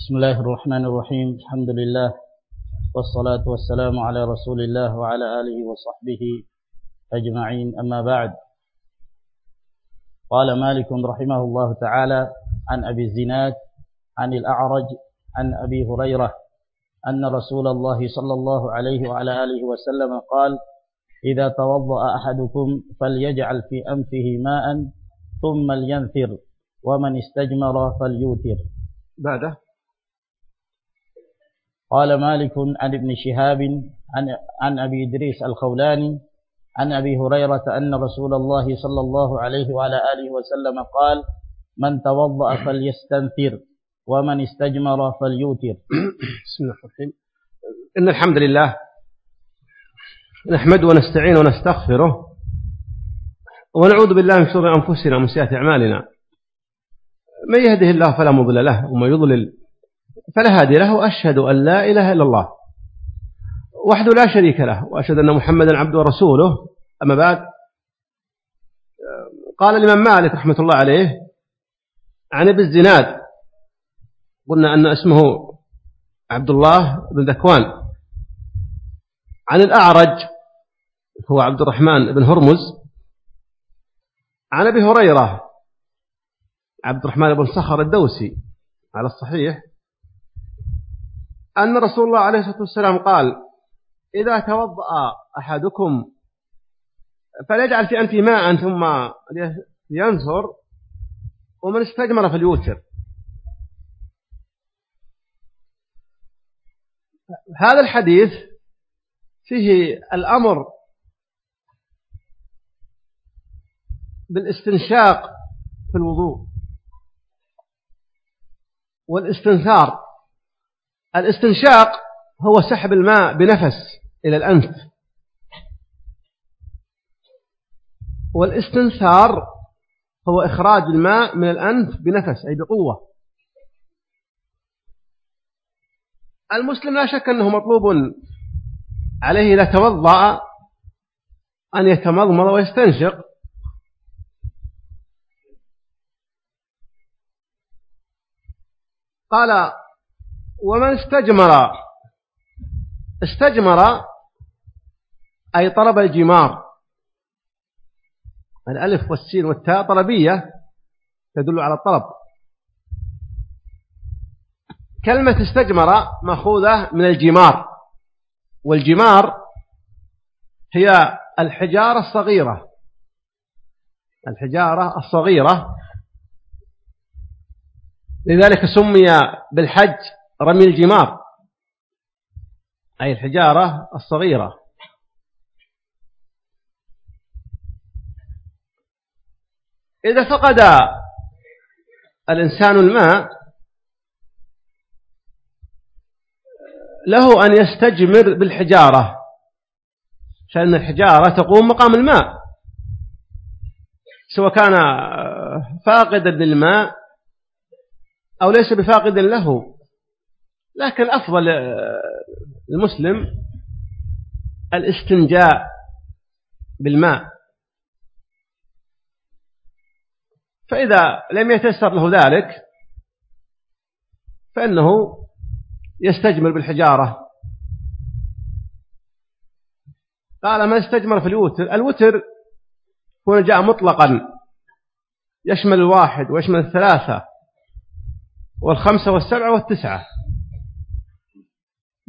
بسم الله الرحمن الرحيم الحمد لله والصلاة والسلام على رسول الله وعلى آله وصحبه أجمعين أما بعد قال مالك رحمه الله تعالى عن أبي الزناد عن الأعرج عن أبي هريرة أن رسول الله صلى الله عليه وعلى آله وسلم قال إذا توضأ أحدكم فليجعل في أنفه ماء ثم لينثر ومن استجمر فليوتر بعده قال مالك عن ابن شهاب عن, عن أبي إدريس الخولاني عن أبي هريرة أن رسول الله صلى الله عليه وعلى آله وسلم قال من توضأ فليستنثر ومن استجمر فليوتر. بسم الله الرحمن الرحيم. إن الحمد لله نحمد ونستعين ونستغفره ونعوذ بالله من شرور أنفسنا ومن سيئات أعمالنا. من يهده الله فلا مضل له ومن يضلل فلا هادي له أشهد أن لا إله إلا الله وحده لا شريك له وأشهد أن محمدا عبده ورسوله. أما بعد قال الإمام مالك رحمة الله عليه عن ابن الزناد قلنا أن اسمه عبد الله بن ذكوان. عن الأعرج هو عبد الرحمن بن هرمز. عن أبي هريرة عبد الرحمن بن صخر الدوسي على الصحيح. أن رسول الله عليه الصلاة والسلام قال إذا توضأ أحدكم فليجعل في أنفه ماء ثم ينثر ومن استجمر فليوتر. هذا الحديث فيه الأمر بالاستنشاق في الوضوء والاستنثار. الاستنشاق هو سحب الماء بنفس إلى الأنف. والاستنثار هو إخراج الماء من الأنف بنفس أي بقوة. المسلم لا شك أنه مطلوب عليه إذا توضأ أن يتمضمض ويستنشق. قال ومن استجمر استجمر أي طلب الجمار. الألف والسين والتاء طلبية تدل على الطلب. كلمة استجمر مأخوذة من الجمار والجمار هي الحجارة الصغيرة. الحجارة الصغيرة. لذلك سمي بالحج رمي الجمار. أي الحجارة الصغيرة. إذا فقد الإنسان الماء له أن يستجمر بالحجارة. فإن الحجارة تقوم مقام الماء. سواء كان فاقدا للماء أو ليس بفاقد له. لكن أفضل المسلم الاستنجاء بالماء. فإذا لم يتسر له ذلك فإنه يستجمر بالحجارة. قال ما استجمر في الوتر الوتر هو جاء مطلقا يشمل الواحد ويشمل الثلاثة والخمسة والسبعة والتسعة.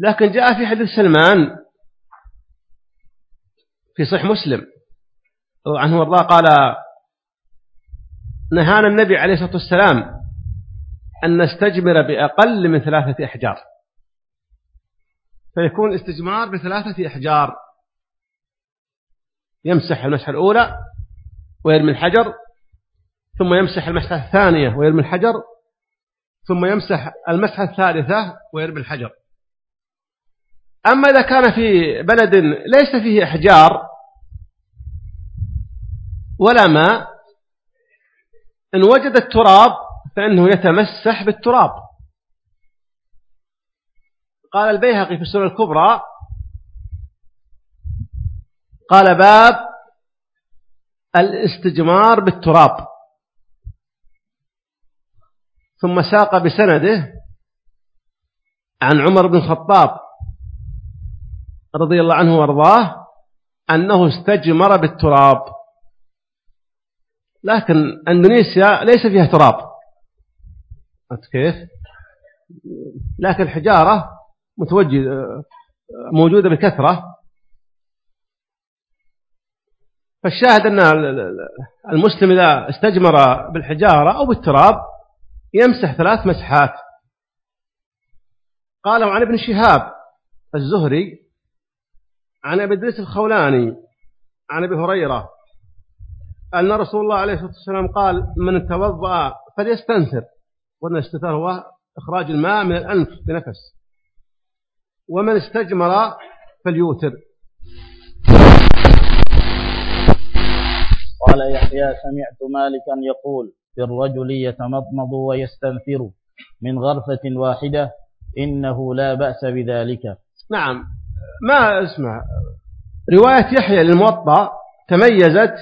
لكن جاء في حديث سلمان في صحيح مسلم عنه وارضاه قال نهانا النبي عليه الصلاة والسلام أن نستجمر بأقل من ثلاثة أحجار. فيكون استجمار بثلاثة أحجار. يمسح المسحة الأولى ويرمي الحجر ثم يمسح المسحة الثانية ويرمي الحجر ثم يمسح المسحة الثالثة ويرمي الحجر. أما إذا كان في بلد ليس فيه أحجار ولا ماء إن وجد التراب فإنه يتمسح بالتراب. قال البيهقي في السنة الكبرى قال باب الاستجمار بالتراب. ثم ساق بسنده عن عمر بن الخطاب رضي الله عنه وأرضاه أنه استجمر بالتراب. لكن أندونيسيا ليس فيها تراب. كيف؟ لكن الحجارة متوجد موجودة بكثرة. فالشاهد أن المسلم إذا استجمر بالحجارة أو بالتراب يمسح ثلاث مسحات. قالوا عن ابن شهاب الزهري عن أبي إدريس الخولاني عن أبي هريرة أن رسول الله عليه الصلاة والسلام قال من توضأ فليستنثر. وأن الاستنثار هو إخراج الماء من الأنف بنفس. ومن استجمر فليوتر. قال يحيى سمعت مالكا يقول في الرجل يتمضمض ويستنثر من غرفة واحدة إنه لا بأس بذلك. نعم. ما اسمع رواية يحيى للموطأ تميزت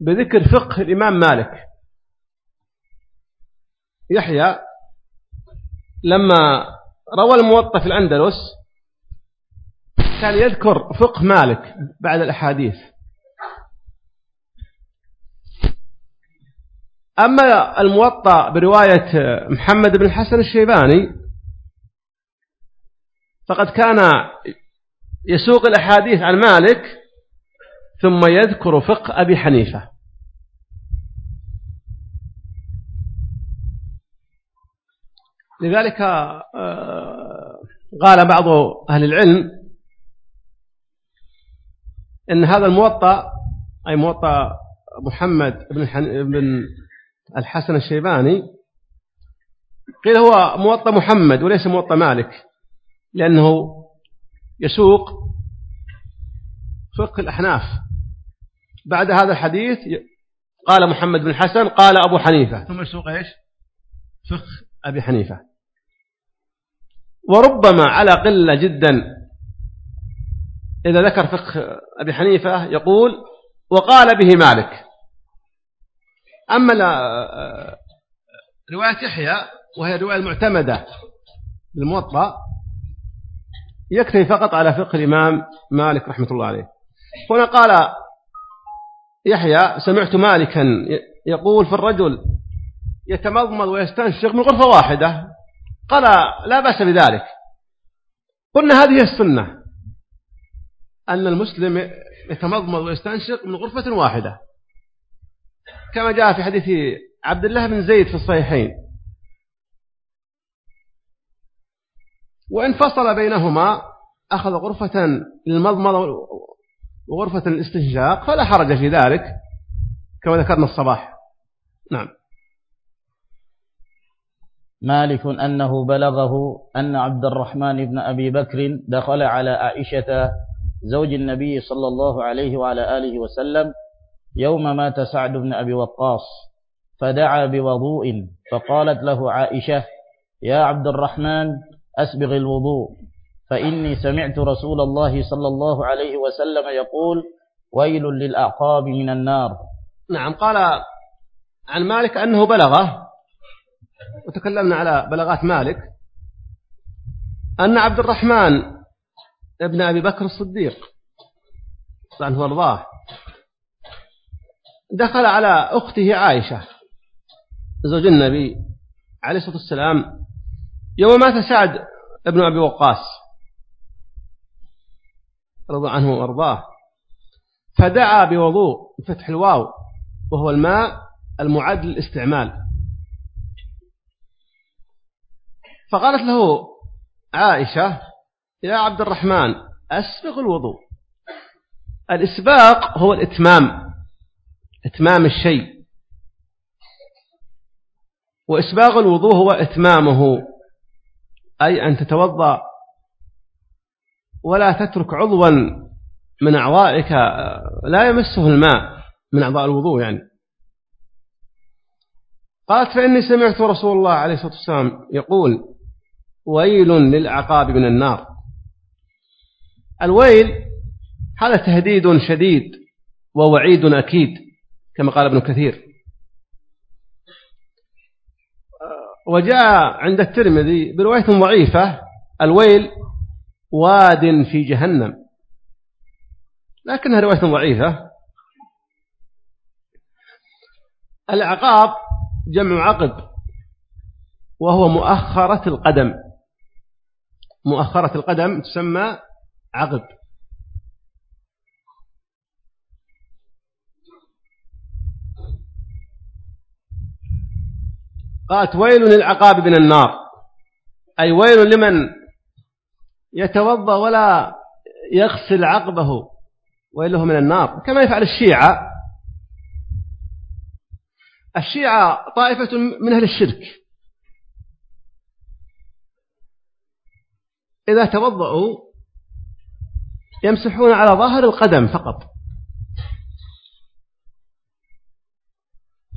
بذكر فقه الإمام مالك. يحيى لما روى الموطأ في الأندلس كان يذكر فقه مالك بعد الأحاديث. أما الموطأ برواية محمد بن الحسن الشيباني فقد كان يسوق الأحاديث عن مالك ثم يذكر فقه أبي حنيفة. لذلك آه، قال بعض أهل العلم إن هذا الموطأ أي موطأ محمد بن بن الحسن الشيباني قيل هو موطأ محمد وليس موطأ مالك. لأنه يسوق فقه الأحناف. بعد هذا الحديث قال محمد بن الحسن قال أبو حنيفة. ثم يسوق إيش؟ فقه أبي حنيفة. وربما على قلة جدا إذا ذكر فقه أبي حنيفة يقول وقال به مالك. أما رواية يحيى وهي الرواية المعتمدة بالموطأ يكتفي فقط على فقه الإمام مالك رحمة الله عليه. هنا قال يحيى سمعت مالكا يقول في الرجل يتمضمض ويستنشق من غرفة واحدة. قال لا بأس بذلك. قلنا هذه السنة. أن المسلم يتمضمض ويستنشق من غرفة واحدة. كما جاء في حديث عبد الله بن زيد في الصحيحين. وإن فصل بينهما أخذ غرفة للمضمضة وغرفة للاستنشاق فلا حرج في ذلك كما ذكرنا الصباح. نعم. مالك أنه بلغه أن عبد الرحمن بن أبي بكر دخل على عائشة زوج النبي صلى الله عليه وعلى آله وسلم يوم مات سعد بن أبي وقاص فدعا بوضوء فقالت له عائشة يا عبد الرحمن أسبغ الوضوء. فإني سمعت رسول الله صلى الله عليه وسلم يقول ويل للأعقاب من النار. نعم قال عن مالك أنه بلغه وتكلمنا على بلاغات مالك أن عبد الرحمن ابن أبي بكر الصديق عنه وارضاه دخل على أخته عائشة زوج النبي عليه الصلاة والسلام يوم مات سعد ابن أبي وقاص رضي عنه وأرضاه فدعا بوضوء فتح الواو وهو الماء المعد للاستعمال. فقالت له عائشة يا عبد الرحمن أسبغ الوضوء. الإسباق هو الإتمام إتمام الشيء. وإسباغ الوضوء هو إتمامه. أي أن تتوضأ ولا تترك عضوا من أعضائك لا يمسه الماء من أعضاء الوضوء يعني. قالت فإني سمعت رسول الله عليه الصلاة والسلام يقول ويل للعقاب من النار. الويل هذا تهديد شديد ووعيد أكيد كما قال ابن كثير. وجاء عند الترمذي برواية ضعيفة الويل واد في جهنم. لكنها رواية ضعيفة. العقاب جمع عقب وهو مؤخرة القدم. مؤخرة القدم تسمى عقب قالت ويل للعقاب من النار. أي ويل لمن يتوضأ ولا يغسل عقبه. ويله من النار. كما يفعل الشيعة. الشيعة طائفة من أهل الشرك. إذا توضأوا يمسحون على ظاهر القدم فقط.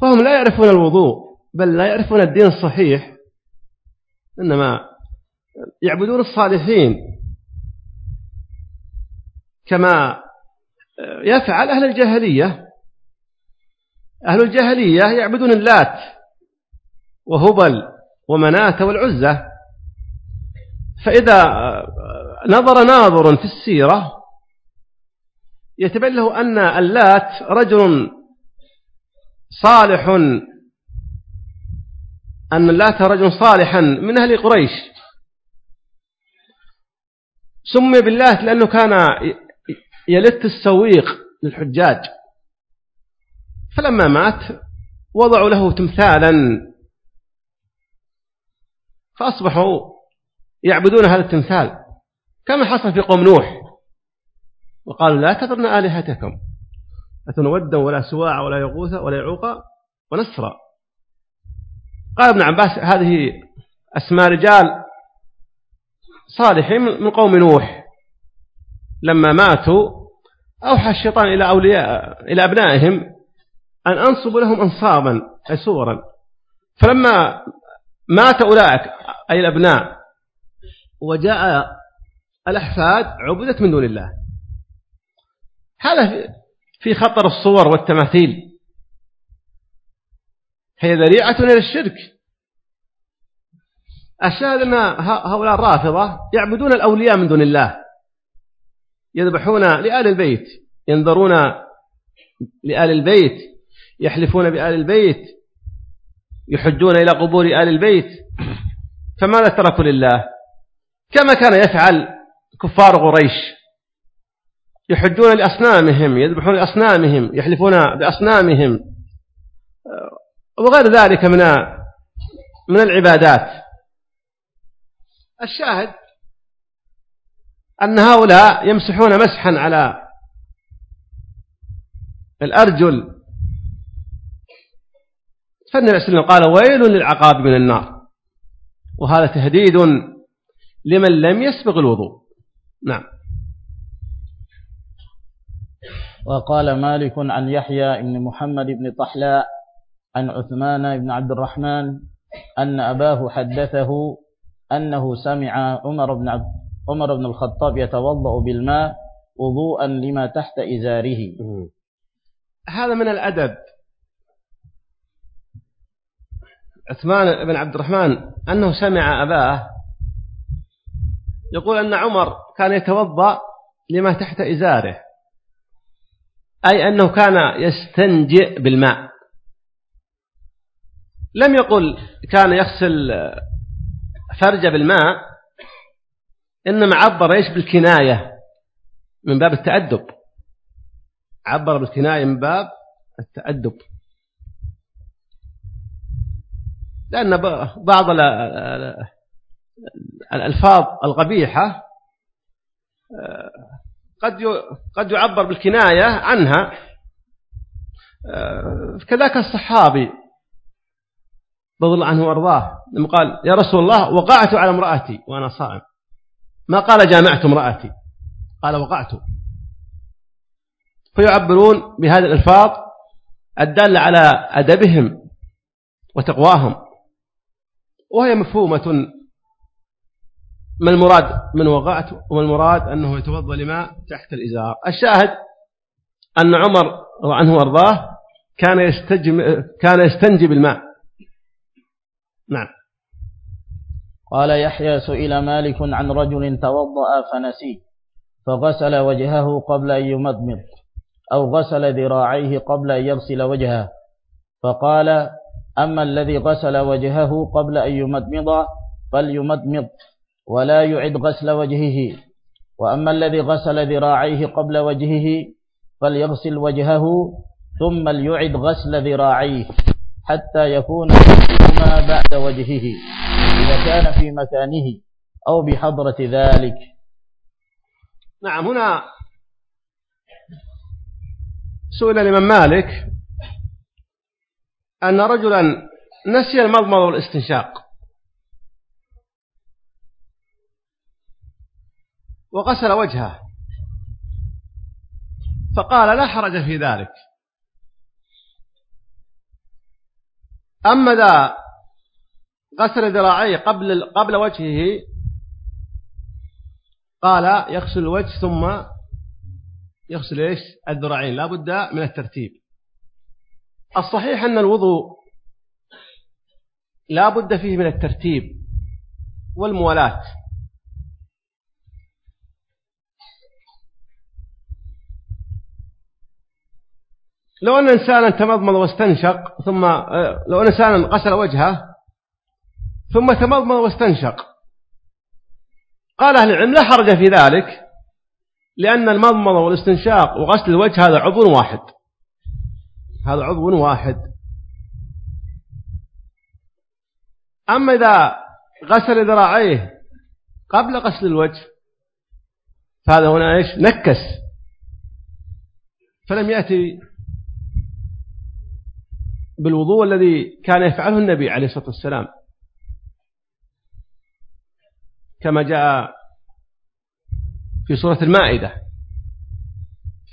فهم لا يعرفون الوضوء. بل لا يعرفون الدين الصحيح إنما يعبدون الصالحين. كما يفعل أهل الجاهلية. أهل الجاهلية يعبدون اللات وهبل ومناة والعزة. فإذا نظر ناظر في السيرة يتبين له أن اللات رجل صالح أن اللات رجل صالحا من أهل قريش. سمي باللات لأنه كان يلت السويق للحجاج. فلما مات وضعوا له تمثالا. فأصبحوا يعبدون هذا التمثال. كما حصل في قوم نوح. وقالوا لا تذرن آلهتكم. أتنودا ولا سواع ولا يغوث ولا يعوق ونسرا. قال ابن عباس هذه أسماء رجال صالحين من قوم نوح. لما ماتوا أوحى الشيطان إلى أولياء إلى أبنائهم أن أنصبوا لهم أنصابا أي صورا فلما مات أولئك أي الأبناء وجاء الأحفاد عبدت من دون الله. هذا في خطر الصور والتماثيل. هي ذريعة إلى الشرك. الشاهد أن هؤلاء الرافضة يعبدون الأولياء من دون الله. يذبحون لآل البيت ينظرون لآل البيت يحلفون بآل البيت يحجون إلى قبور آل البيت. فماذا تركوا لله؟ كما كان يفعل كفار قريش. يحجون لأصنامهم يذبحون لأصنامهم يحلفون بأصنامهم. وغير ذلك من من العبادات. الشاهد أن هؤلاء يمسحون مسحا على الأرجل. فالنبي صلى الله عليه وسلم قال ويل للعقاب من النار. وهذا تهديد لمن لم يسبق الوضوء. نعم. وقال مالك عن يحيى بن محمد بن طحلاء عن عثمان بن عبد الرحمن أن أباه حدثه أنه سمع عمر بن عبد عمر بن الخطاب يتوضأ بالماء وضوءا لما تحت إزاره. هذا من الأدب. عثمان بن عبد الرحمن أنه سمع أباه يقول أن عمر كان يتوضأ لما تحت إزاره أي أنه كان يستنجئ بالماء. لم يقل كان يغسل فرجه بالماء إنما عبر إيش؟ بالكناية من باب التأدب. عبر بالكناية من باب التأدب. لأن بعض الألفاظ القبيحة قد قد يعبر بالكناية عنها. كذاك الصحابي رضي الله عنه وأرضاه لما قال يا رسول الله وقعت على امرأتي وأنا صائم. ما قال جامعت امرأتي. قال وقعت. فيعبرون بهذه الألفاظ الدالة على أدبهم وتقواهم وهي مفهومة. ما المراد من وقعت؟ وما المراد أنه يتوضأ لماء تحت الإزار. الشاهد أن عمر رضي عنه وأرضاه كان يستنجي كان يستنجي بالماء. نعم. قال يحيى سئل مالك عن رجل توضأ فنسي فغسل وجهه قبل أن يمضمض أو غسل ذراعيه قبل أن يغسل وجهه. فقال أما الذي غسل وجهه قبل أن يمضمض فليمضمض ولا يعد غسل وجهه. وأما الذي غسل ذراعيه قبل وجهه فليغسل وجهه ثم ليعد غسل ذراعيه. حتى يكون ما بعد وجهه إذا كان في مكانه أو بحضرة ذلك. نعم هنا سئل الإمام مالك أن رجلا نسي المضمض والاستنشاق. وغسل وجهه. فقال لا حرج في ذلك. أما ذا غسل ذراعيه قبل قبل وجهه قال يغسل الوجه ثم يغسل إيش؟ الذراعين لا بد من الترتيب. الصحيح أن الوضوء لا بد فيه من الترتيب والموالاة لو أن إنسانا تمضمض واستنشق ثم آه، لو أن إنسانا غسل وجهه ثم تمضمض واستنشق. قال أهل العلم لا حرج في ذلك لأن المضمضة والاستنشاق وغسل الوجه هذا عضو واحد. هذا عضو واحد. أما إذا غسل ذراعيه قبل غسل الوجه فهذا هنا إيش؟ نكس. فلم يأتي بالوضوء الذي كان يفعله النبي عليه الصلاة والسلام. كما جاء في سورة المائدة.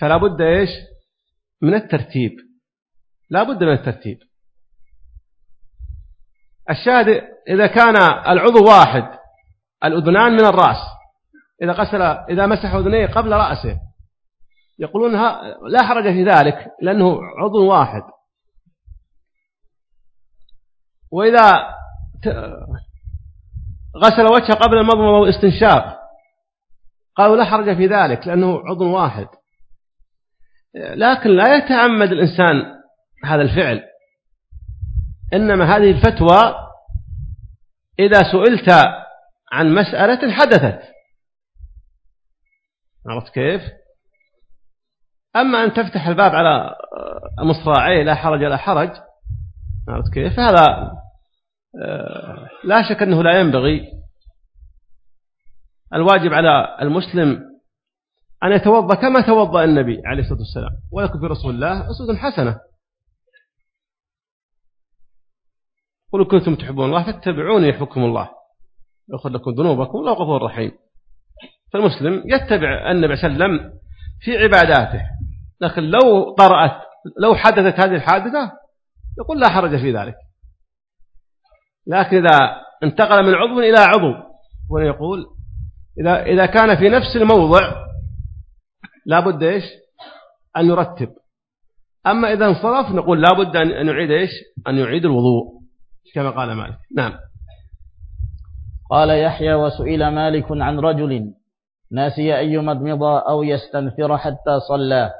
فلا بد إيش؟ من الترتيب. لا بد من الترتيب. الشاهد إذا كان العضو واحد الأذنان من الرأس. إذا غسل إذا مسح أذنيه قبل رأسه. يقولون لا حرج في ذلك لأنه عضو واحد. وإذا غسل وجهه قبل المضمضة والاستنشاق قالوا لا حرج في ذلك لأنه عضو واحد. لكن لا يتعمد الإنسان هذا الفعل. إنما هذه الفتوى إذا سئلت عن مسألة حدثت. عرفت كيف؟ أما أن تفتح الباب على مصراعيه لا حرج لا حرج عرفت كيف؟ هذا آه، لا شك أنه لا ينبغي الواجب على المسلم أن يتوضأ كما توضأ النبي عليه الصلاة والسلام ويكون في رسول الله أسوة حسنة. قلوا كنتم تحبون الله فاتبعوني يحبكم الله يغفر لكم ذنوبكم الله غفور رحيم. فالمسلم يتبع النبي صلى الله عليه وسلم في عباداته لكن لو طرأت لو حدثت هذه الحادثة يقول لا حرج في ذلك. لكن إذا انتقل من عضو إلى عضو هنا يقول إذا, إذا كان في نفس الموضع لا بد إيش؟ أن يرتب أما إذا انصرف نقول لا بد أن يعيد إيش؟ أن يعيد الوضوء كما قال مالك. نعم. قال يحيى وسئل مالك عن رجل ناسي أن يمضمض أو يستنفر حتى صلى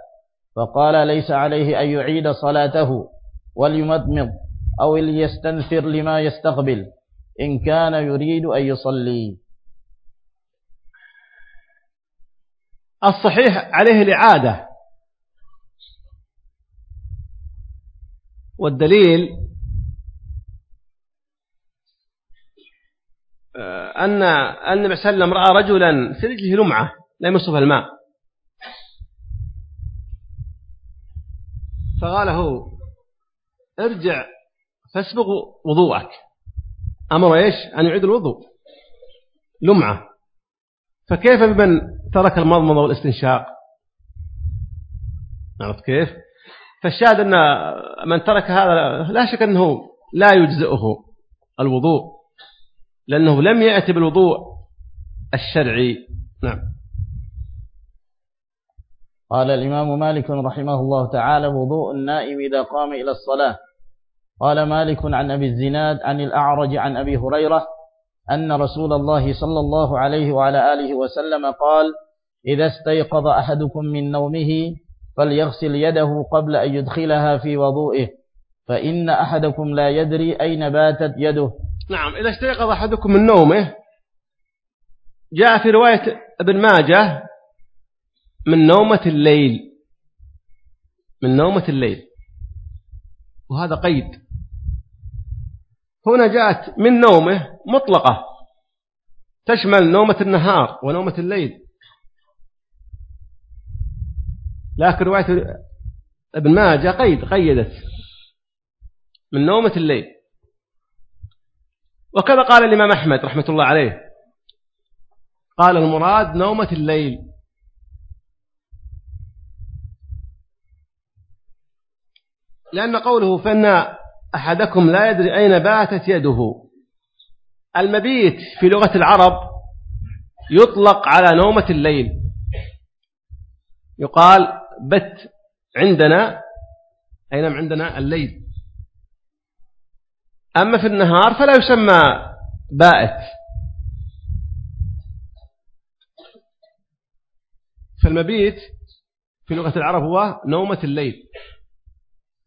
فقال ليس عليه أن يعيد صلاته. وليمضمض أو ليستنفر لما يستقبل إن كان يريد أن يصلي. الصحيح عليه الإعادة. والدليل أن النبي صلى الله عليه وسلم رأى رجلا في رجله لمعة لا يمسها الماء. فقال له ارجع فاسبغ وضوءك. أمر إيش؟ أن يعيد الوضوء. لمعة. فكيف بمن ترك المضمضة والاستنشاق؟ عرفت كيف؟ فالشاهد أن من ترك هذا لا شك أنه لا يجزئه الوضوء لأنه لم يأتي بالوضوء الشرعي. نعم. قال الإمام مالك رحمه الله تعالى وضوء النائم إذا قام إلى الصلاة. قال مالك عن أبي الزناد عن الأعرج عن أبي هريرة أن رسول الله صلى الله عليه وعلى آله وسلم قال إذا استيقظ أحدكم من نومه فليغسل يده قبل أن يدخلها في وضوئه فإن أحدكم لا يدري أين باتت يده. نعم إذا استيقظ أحدكم من نومه جاء في رواية ابن ماجه من نومة الليل من نومة الليل وهذا قيد. هنا جاءت من نومه مطلقة تشمل نومة النهار ونومة الليل. لكن رواية ابن ماجه قيد قيدت من نومة الليل. وكذا قال الإمام أحمد رحمة الله عليه قال المراد نومة الليل. لأن قوله فإن أحدكم لا يدري أين باتت يده. المبيت في لغة العرب يطلق على نومة الليل. يقال بت عندنا أي نعم عندنا الليل. أما في النهار فلا يسمى بائت. فالمبيت في لغة العرب هو نومة الليل.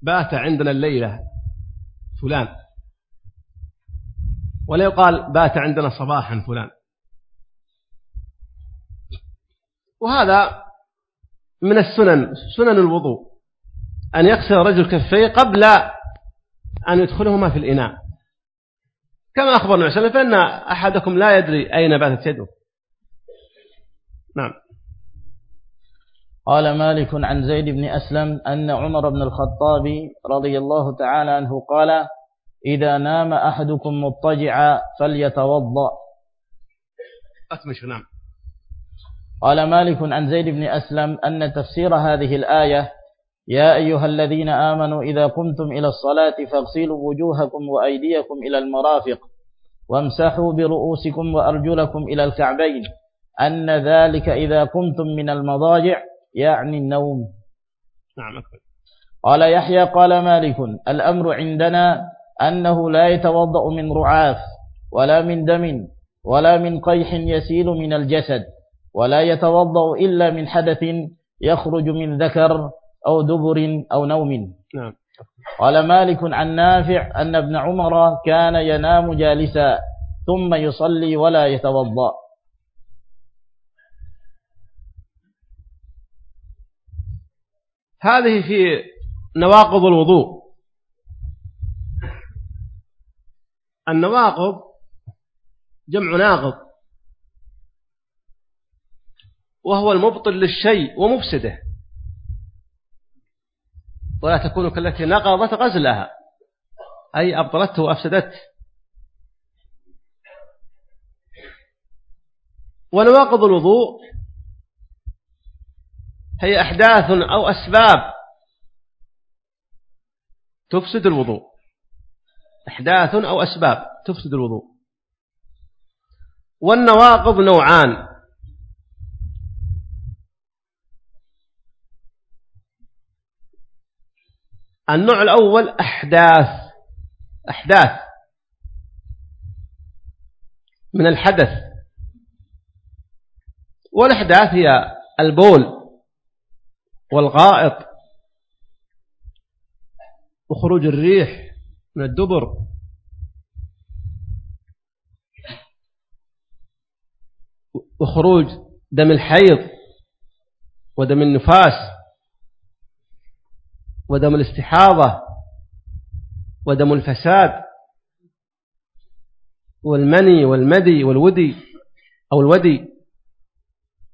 بات عندنا الليلة. فلان. ولا يقال بات عندنا صباحا فلان. وهذا من السنن سنن الوضوء. أن يغسل الرجل كفيه قبل أن يدخلهما في الإناء. كما أخبر النبي صلى الله عليه وسلم فإن أحدكم لا يدري أين باتت يده. نعم. قال مالك عن زيد بن أسلم أن عمر بن الخطاب رضي الله تعالى عنه قال إذا نام أحدكم مضطجعا فليتوضأ. أتمش نعم. قال مالك عن زيد بن أسلم أن تفسير هذه الآية يا أيها الذين آمنوا إذا قمتم إلى الصلاة فاغسلوا وجوهكم وأيديكم إلى المرافق وامسحوا برؤوسكم وأرجلكم إلى الكعبين أن ذلك إذا قمتم من المضاجع يعني النوم. نعم. أكبر. قال يحيى قال مالك الأمر عندنا أنه لا يتوضأ من رعاف ولا من دم ولا من قيح يسيل من الجسد ولا يتوضأ إلا من حدث يخرج من ذكر أو دبر أو نوم. نعم. قال مالك عن نافع أن ابن عمر كان ينام جالسا ثم يصلي ولا يتوضأ. هذه في نواقض الوضوء. النواقض جمع ناقض. وهو المبطل للشيء ومفسده. ولا تكون كالتي نقضت غزلها. أي أبطلته وأفسدته. ونواقض الوضوء هي أحداث أو أسباب تفسد الوضوء. أحداث أو أسباب تفسد الوضوء. والنواقض نوعان. النوع الأول أحداث. أحداث. من الحدث. والأحداث هي البول. والغائط. وخروج الريح من الدبر. وخروج دم الحيض ودم النفاس ودم الاستحاضة ودم الفساد والمني والمدي والودي أو الودي.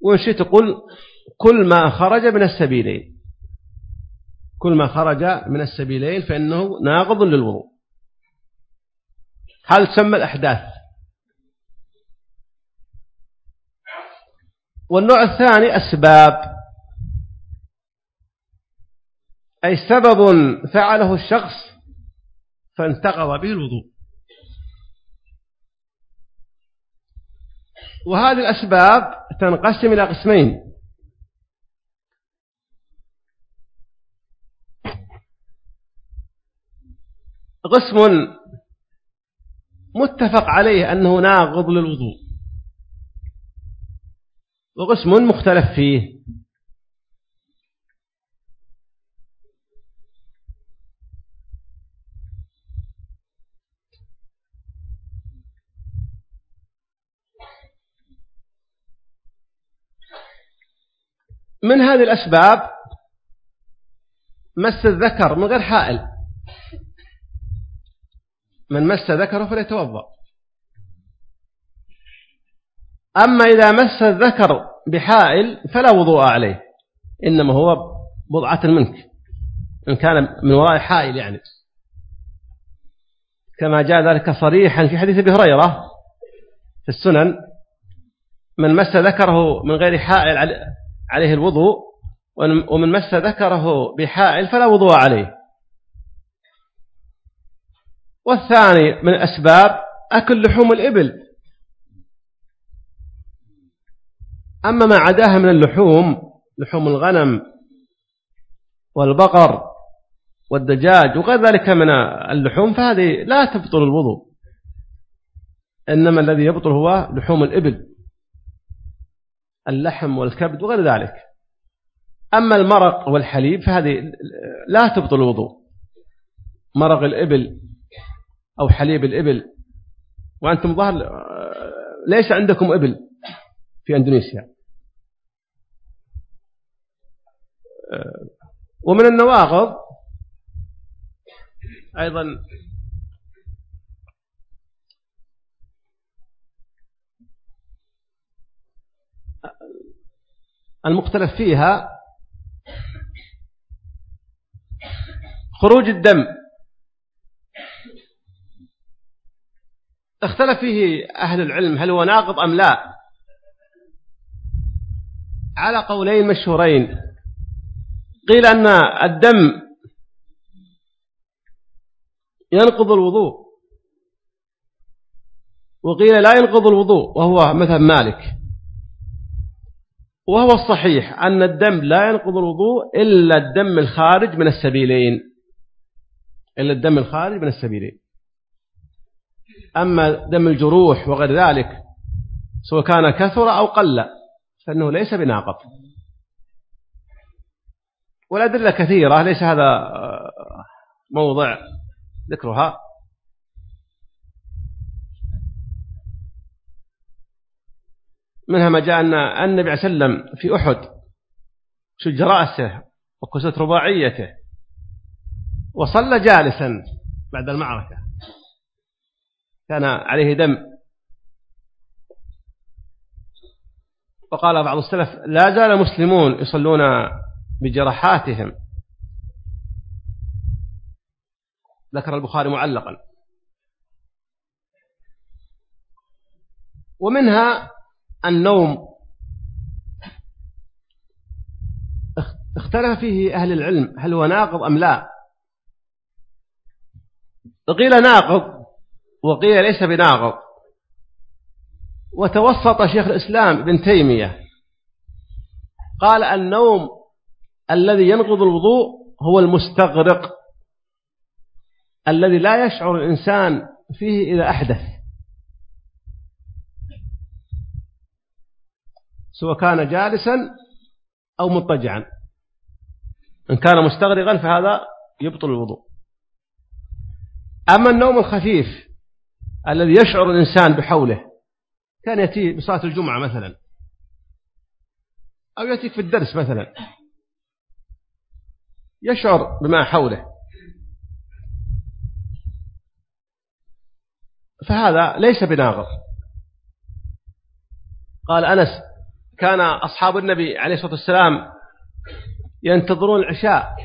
وإن شئت قل كل ما خرج من السبيلين. كل ما خرج من السبيلين فإنه ناقض للوضوء. هل تسمى الأحداث. والنوع الثاني أسباب. أي سبب فعله الشخص فانتقض به الوضوء. وهذه الأسباب تنقسم إلى قسمين. قسم متفق عليه أنه ناقض للوضوء. وقسم مختلف فيه. من هذه الأسباب مس الذكر من غير حائل. من مس ذكره فليتوضأ. أما إذا مس الذكر بحائل فلا وضوء عليه إنما هو بضعة منك إن كان من وراء حائل يعني. كما جاء ذلك صريحا في حديث أبي هريرة في السنن من مس ذكره من غير حائل عليه الوضوء ومن مس ذكره بحائل فلا وضوء عليه. والثاني من أسباب أكل لحوم الإبل. أما ما عداها من اللحوم لحوم الغنم والبقر والدجاج وغير ذلك من اللحوم فهذه لا تبطل الوضوء. إنما الذي يبطل هو لحوم الإبل اللحم والكبد وغير ذلك. أما المرق والحليب فهذه لا تبطل الوضوء. مرق الإبل أو حليب الإبل. وأنتم ظهر ليس عندكم إبل في أندونيسيا. ومن النواقض أيضا المختلف فيها خروج الدم. اختلف فيه أهل العلم هل هو ناقض أم لا؟ على قولين مشهورين. قيل أن الدم ينقض الوضوء وقيل لا ينقض الوضوء وهو مثل مالك. وهو الصحيح أن الدم لا ينقض الوضوء إلا الدم الخارج من السبيلين. إلا الدم الخارج من السبيلين. أما دم الجروح وغير ذلك سواء كان كثر أو قل فإنه ليس بناقض. والأدلة كثيرة ليس هذا آه، موضع ذكرها. منها ما جاء أن النبي عليه وسلم في أحد شج رأسه وكست رباعيته وصلى جالسا بعد المعركة. كان عليه دم. وقال بعض السلف لا زال المسلمون يصلون بجراحاتهم. ذكر البخاري معلقا. ومنها النوم. اختلف فيه أهل العلم هل هو ناقض أم لا. قيل ناقض. وقيل ليس بناقض وتوسط شيخ الإسلام ابن تيمية. قال النوم الذي ينقض الوضوء هو المستغرق. الذي لا يشعر الإنسان فيه إذا أحدث. سواء كان جالسا أو مضطجعا. إن كان مستغرقا فهذا يبطل الوضوء. أما النوم الخفيف الذي يشعر الإنسان بحوله كان يأتي بصلاة الجمعة مثلا أو يأتيك في الدرس مثلا يشعر بما حوله. فهذا ليس بناغر. قال أنس كان أصحاب النبي عليه الصلاة والسلام ينتظرون العشاء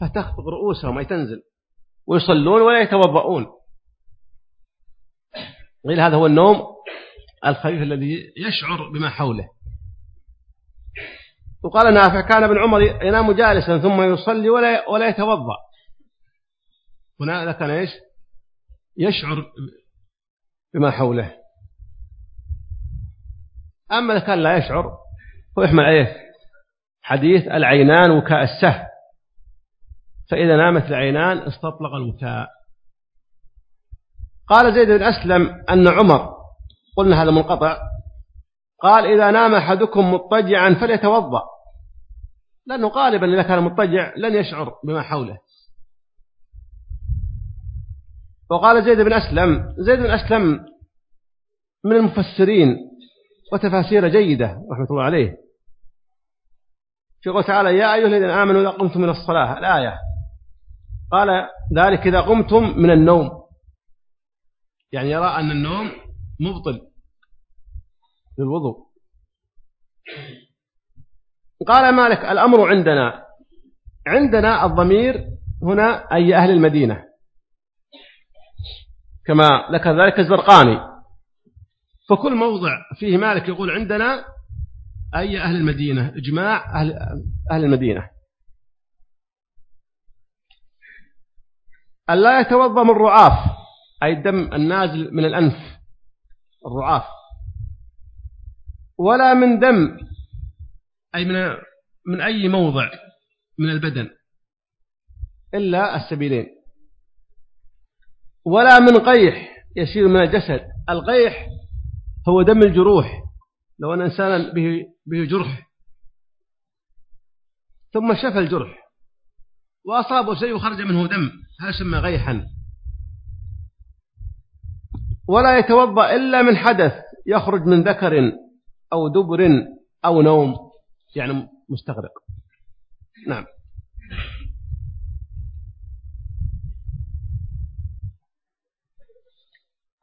فتخفض رؤوسهم أي تنزل ويصلون ولا يتوضؤون. قيل هذا هو النوم الخفيف الذي يشعر بما حوله. وقال نافع كان ابن عمر ينام جالسا ثم يصلي ولا ولا يتوضأ. هنا كان إيش؟ يشعر بما حوله. أما إذا كان لا يشعر هو يحمل عليه حديث العينان وكاء السه فإذا نامت العينان استطلق الوكاء. قال زيد بن أسلم أن عمر قلنا هذا منقطع قال إذا نام أحدكم مضطجعا فليتوضأ. لأنه غالبا إذا كان مضطجع لن يشعر بما حوله. وقال زيد بن أسلم زيد بن أسلم من المفسرين وتفاسير جيدة رحمة الله عليه. في قوله تعالى يا أيها الذين آمنوا إذا قمتم من الصلاة الآية. قال ذلك إذا قمتم من النوم. يعني يرى أن النوم مبطل للوضوء. قال مالك الأمر عندنا. عندنا الضمير هنا أي أهل المدينة. كما ذكر ذلك الزرقاني. فكل موضع فيه مالك يقول عندنا أي أهل المدينة؟ إجماع أهل, أهل المدينة. ألا يتوضأ من رعاف. أي الدم النازل من الأنف الرعاف. ولا من دم أي من من أي موضع من البدن. إلا السبيلين. ولا من قيح يسير من الجسد. القيح هو دم الجروح. لو أن إنسانا به, به جرح. ثم شفى الجرح. وأصابه شيء وخرج منه دم. هذا يسمى غيحا؟ ولا يتوضأ إلا من حدث يخرج من ذكر أو دبر أو نوم يعني مستغرق. نعم.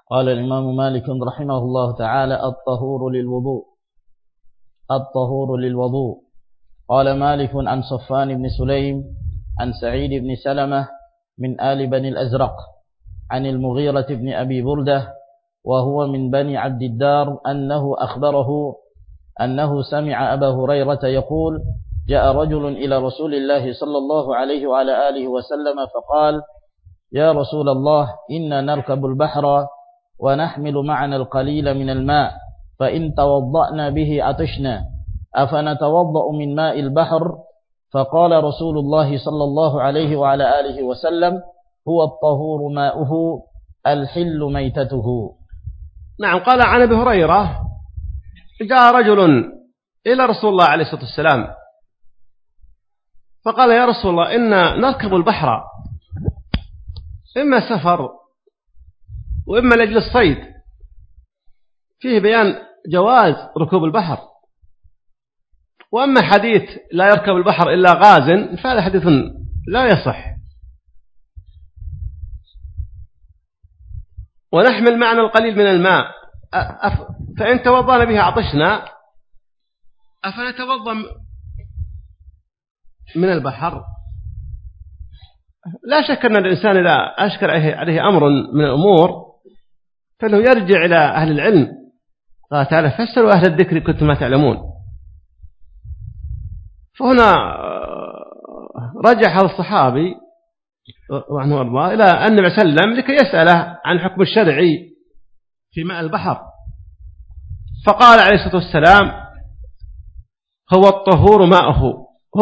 قال الإمام مالك رحمه الله تعالى الطهور للوضوء. الطهور للوضوء. قال مالك عن صفان بن سليم عن سعيد بن سلمة من آل بني الأزرق عن المغيرة بن أبي بردة وهو من بني عبد الدار أنه أخبره أنه سمع أبا هريرة يقول جاء رجل إلى رسول الله صلى الله عليه وعلى آله وسلم فقال يا رسول الله إنا نركب البحر ونحمل معنا القليل من الماء فإن توضأنا به عطشنا أفنتوضأ من ماء البحر فقال رسول الله صلى الله عليه وعلى آله وسلم هو الطهور ماؤه الحل ميتته نعم قال عن أبي هريرة جاء رجل إلى رسول الله عليه الصلاة والسلام فقال يا رسول الله إنا نركب البحر إما سفر وإما لأجل الصيد. فيه بيان جواز ركوب البحر. وأما حديث لا يركب البحر إلا غاز فهذا حديث لا يصح. ونحمل معنا القليل من الماء. فإن توضأنا بها عطشنا أفنتوضأ من البحر؟ لا شك أن الإنسان إذا أشكر عليه أمر من الأمور فإنه يرجع إلى أهل العلم. قال تعالى فسروا أهل الذكر كنتم ما تعلمون. فهنا رجع هذا الصحابي وعنه وارضاه إلى النبي صلى الله عليه وسلم لكي يسأله عن حكم الشرعي في ماء البحر. فقال عليه الصلاة والسلام هو الطهور ماءه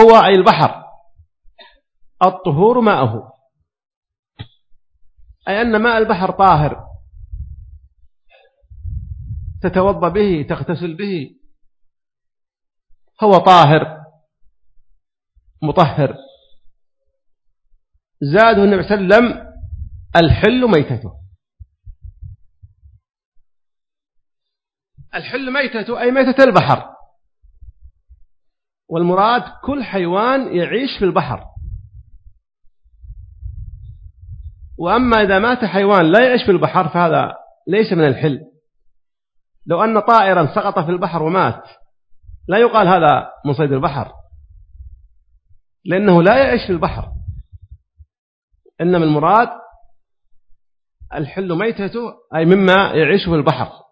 هو أي البحر الطهور ماءه. أي أن ماء البحر طاهر تتوضأ به تغتسل به هو طاهر مطهر. زاده النبي صلى الله عليه وسلم الحل ميتته. الحل ميتته أي ميتة البحر. والمراد كل حيوان يعيش في البحر. وأما إذا مات حيوان لا يعيش في البحر فهذا ليس من الحل. لو أن طائرا سقط في البحر ومات لا يقال هذا من صيد البحر. لأنه لا يعيش في البحر. إنما المراد الحل ميتته أي مما يعيش في البحر.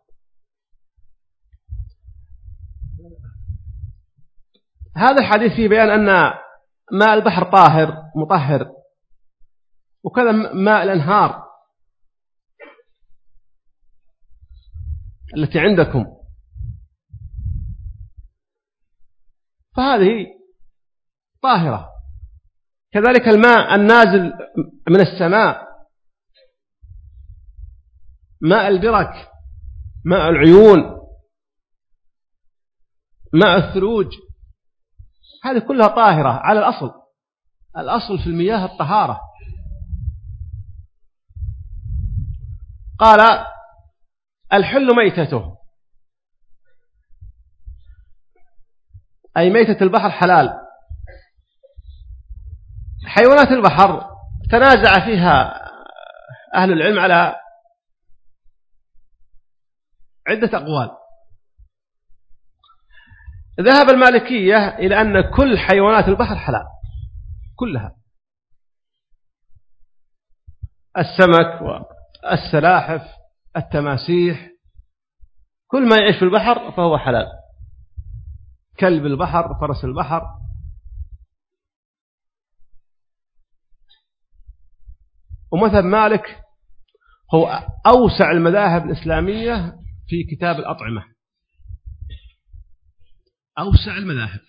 هذا الحديث فيه بيان أن ماء البحر طاهر مطهر وكذا ماء الأنهار التي عندكم. فهذه طاهرة. كذلك الماء النازل من السماء. ماء البرك ماء العيون ماء الثلوج هذه كلها طاهرة على الأصل. الأصل في المياه الطهارة. قال الحل ميتته. أي ميتة البحر حلال. حيوانات البحر تنازع فيها أهل العلم على عدة أقوال. ذهب المالكية إلى أن كل حيوانات البحر حلال. كلها. السمك والسلاحف التماسيح كل ما يعيش في البحر فهو حلال. كلب البحر فرس البحر. ومذهب مالك هو أوسع المذاهب الإسلامية في كتاب الأطعمة. أوسع المذاهب.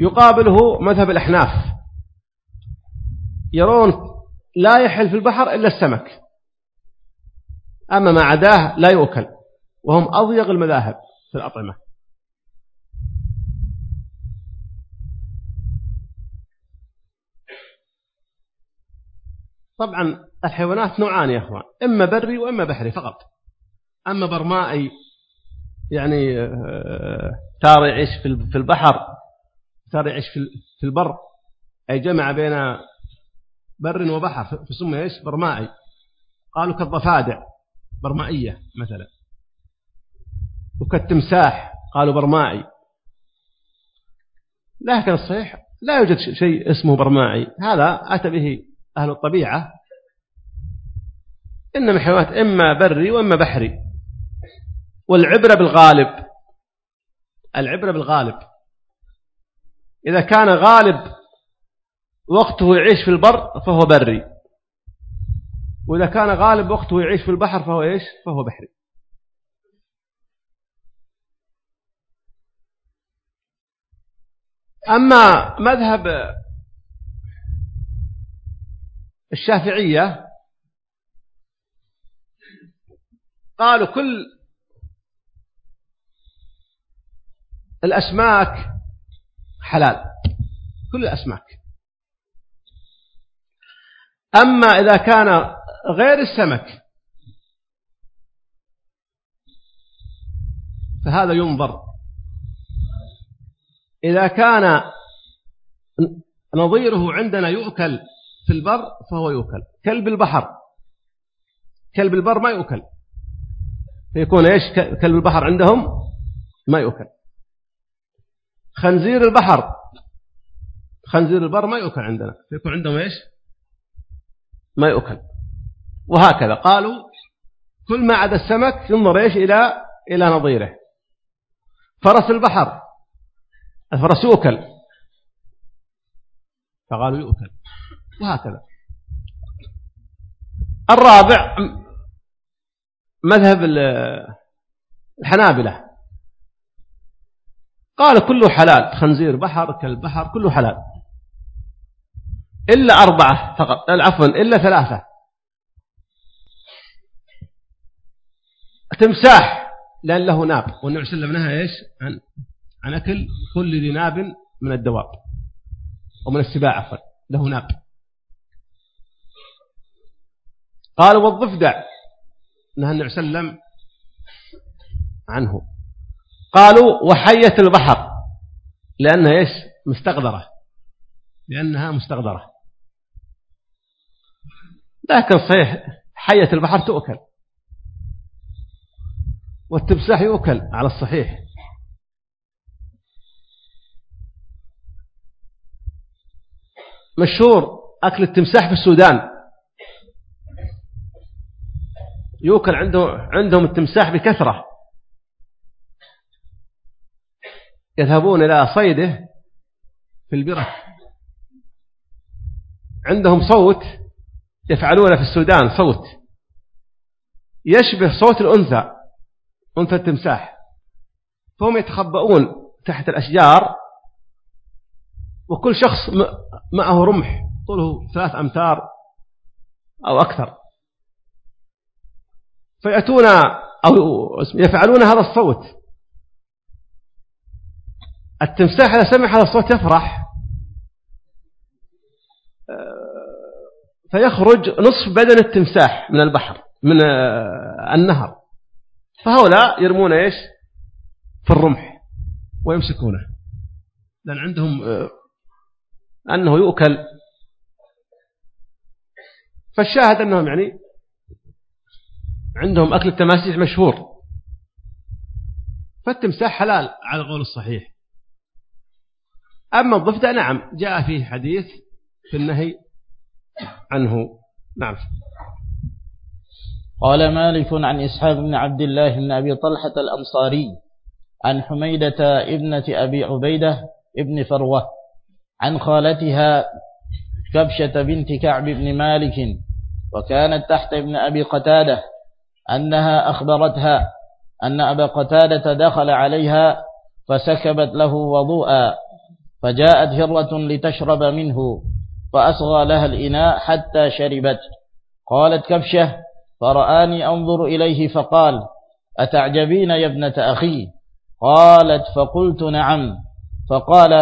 يقابله مذهب الأحناف. يرون لا يحل في البحر إلا السمك. أما ما عداه لا يؤكل. وهم أضيق المذاهب في الأطعمة. طبعا الحيوانات نوعان يا أخوان إما بري وإما بحري فقط. أما برمائي يعني آه، تار يعيش في البحر تار يعيش في البر أي جمع بين بر وبحر فسمي إيش؟ برمائي. قالوا كالضفادع برمائية مثلا. وكالتمساح قالوا برمائي. لكن الصحيح لا يوجد شيء اسمه برمائي. هذا أتى به أهل الطبيعة إنما حيوانات إما بري وإما بحري. والعبرة بالغالب العبرة بالغالب. إذا كان غالب وقته يعيش في البر فهو بري. وإذا كان غالب وقته يعيش في البحر فهو إيش؟ فهو بحري. أما مذهب الشافعية قالوا كل الأسماك حلال كل الأسماك. أما إذا كان غير السمك فهذا ينظر. إذا كان نظيره عندنا يؤكل في البر فهو يؤكل كلب البحر. كلب البر ما يؤكل فيكون إيش؟ كلب البحر عندهم ما يؤكل خنزير البحر. خنزير البر ما يؤكل عندنا. فيكون عندهم إيش؟ ما يؤكل وهكذا. قالوا كل ما عدا السمك ينظر إيش؟ إلى إلى نظيره. فرس البحر. الفرس يؤكل فقالوا يؤكل وهكذا. الرابع مذهب الحنابلة. قال كله حلال خنزير بحر كالبحر كله حلال. إلا أربعة فقط عفوا إلا ثلاثة. تمساح لأن له ناب. والنبي صلى الله عليه وسلم نهى إيش؟ عن عن أكل كل ذي ناب من الدواب ومن السباع عفوا له ناب. قال والضفدع نهى النبي صلى الله عليه وسلم عنه. قالوا وحية البحر. لأنها إيش؟ مستقدرة لأنها مستقدرة لكن صحيح حية البحر تؤكل. والتمساح يؤكل على الصحيح. مشهور أكل التمساح في السودان. يؤكل عنده عندهم التمساح بكثرة. يذهبون إلى صيده في البرك عندهم صوت يفعلونه في السودان صوت يشبه صوت الأنثى أنثى التمساح. فهم يتخبؤون تحت الأشجار وكل شخص معه رمح طوله ثلاث أمتار أو أكثر. فيأتون أو يفعلون هذا الصوت. التمساح إذا سمع هذا الصوت يفرح. فيخرج نصف بدن التمساح من البحر من النهر. فهؤلاء يرمون إيش؟ في الرمح ويمسكونه. لأن عندهم أنه يؤكل. فالشاهد أنهم يعني عندهم أكل التماسيح مشهور. فالتمساح حلال. على القول الصحيح. أما الضفدع نعم جاء فيه حديث في النهي عنه. نعم. قال مالك عن إسحاق بن عبد الله بن أبي طلحة الأنصاري عن حميدة ابنة أبي عبيدة ابن فروة عن خالتها كبشة بنت كعب بن مالك وكانت تحت ابن أبي قتادة أنها أخبرتها أن أبا قتادة دخل عليها فسكبت له وضوءا فجاءت هرة لتشرب منه فأصغى لها الإناء حتى شربت. قالت كبشة فرآني أنظر إليه فقال أتعجبين يا ابنة أخي؟ قالت فقلت نعم. فقال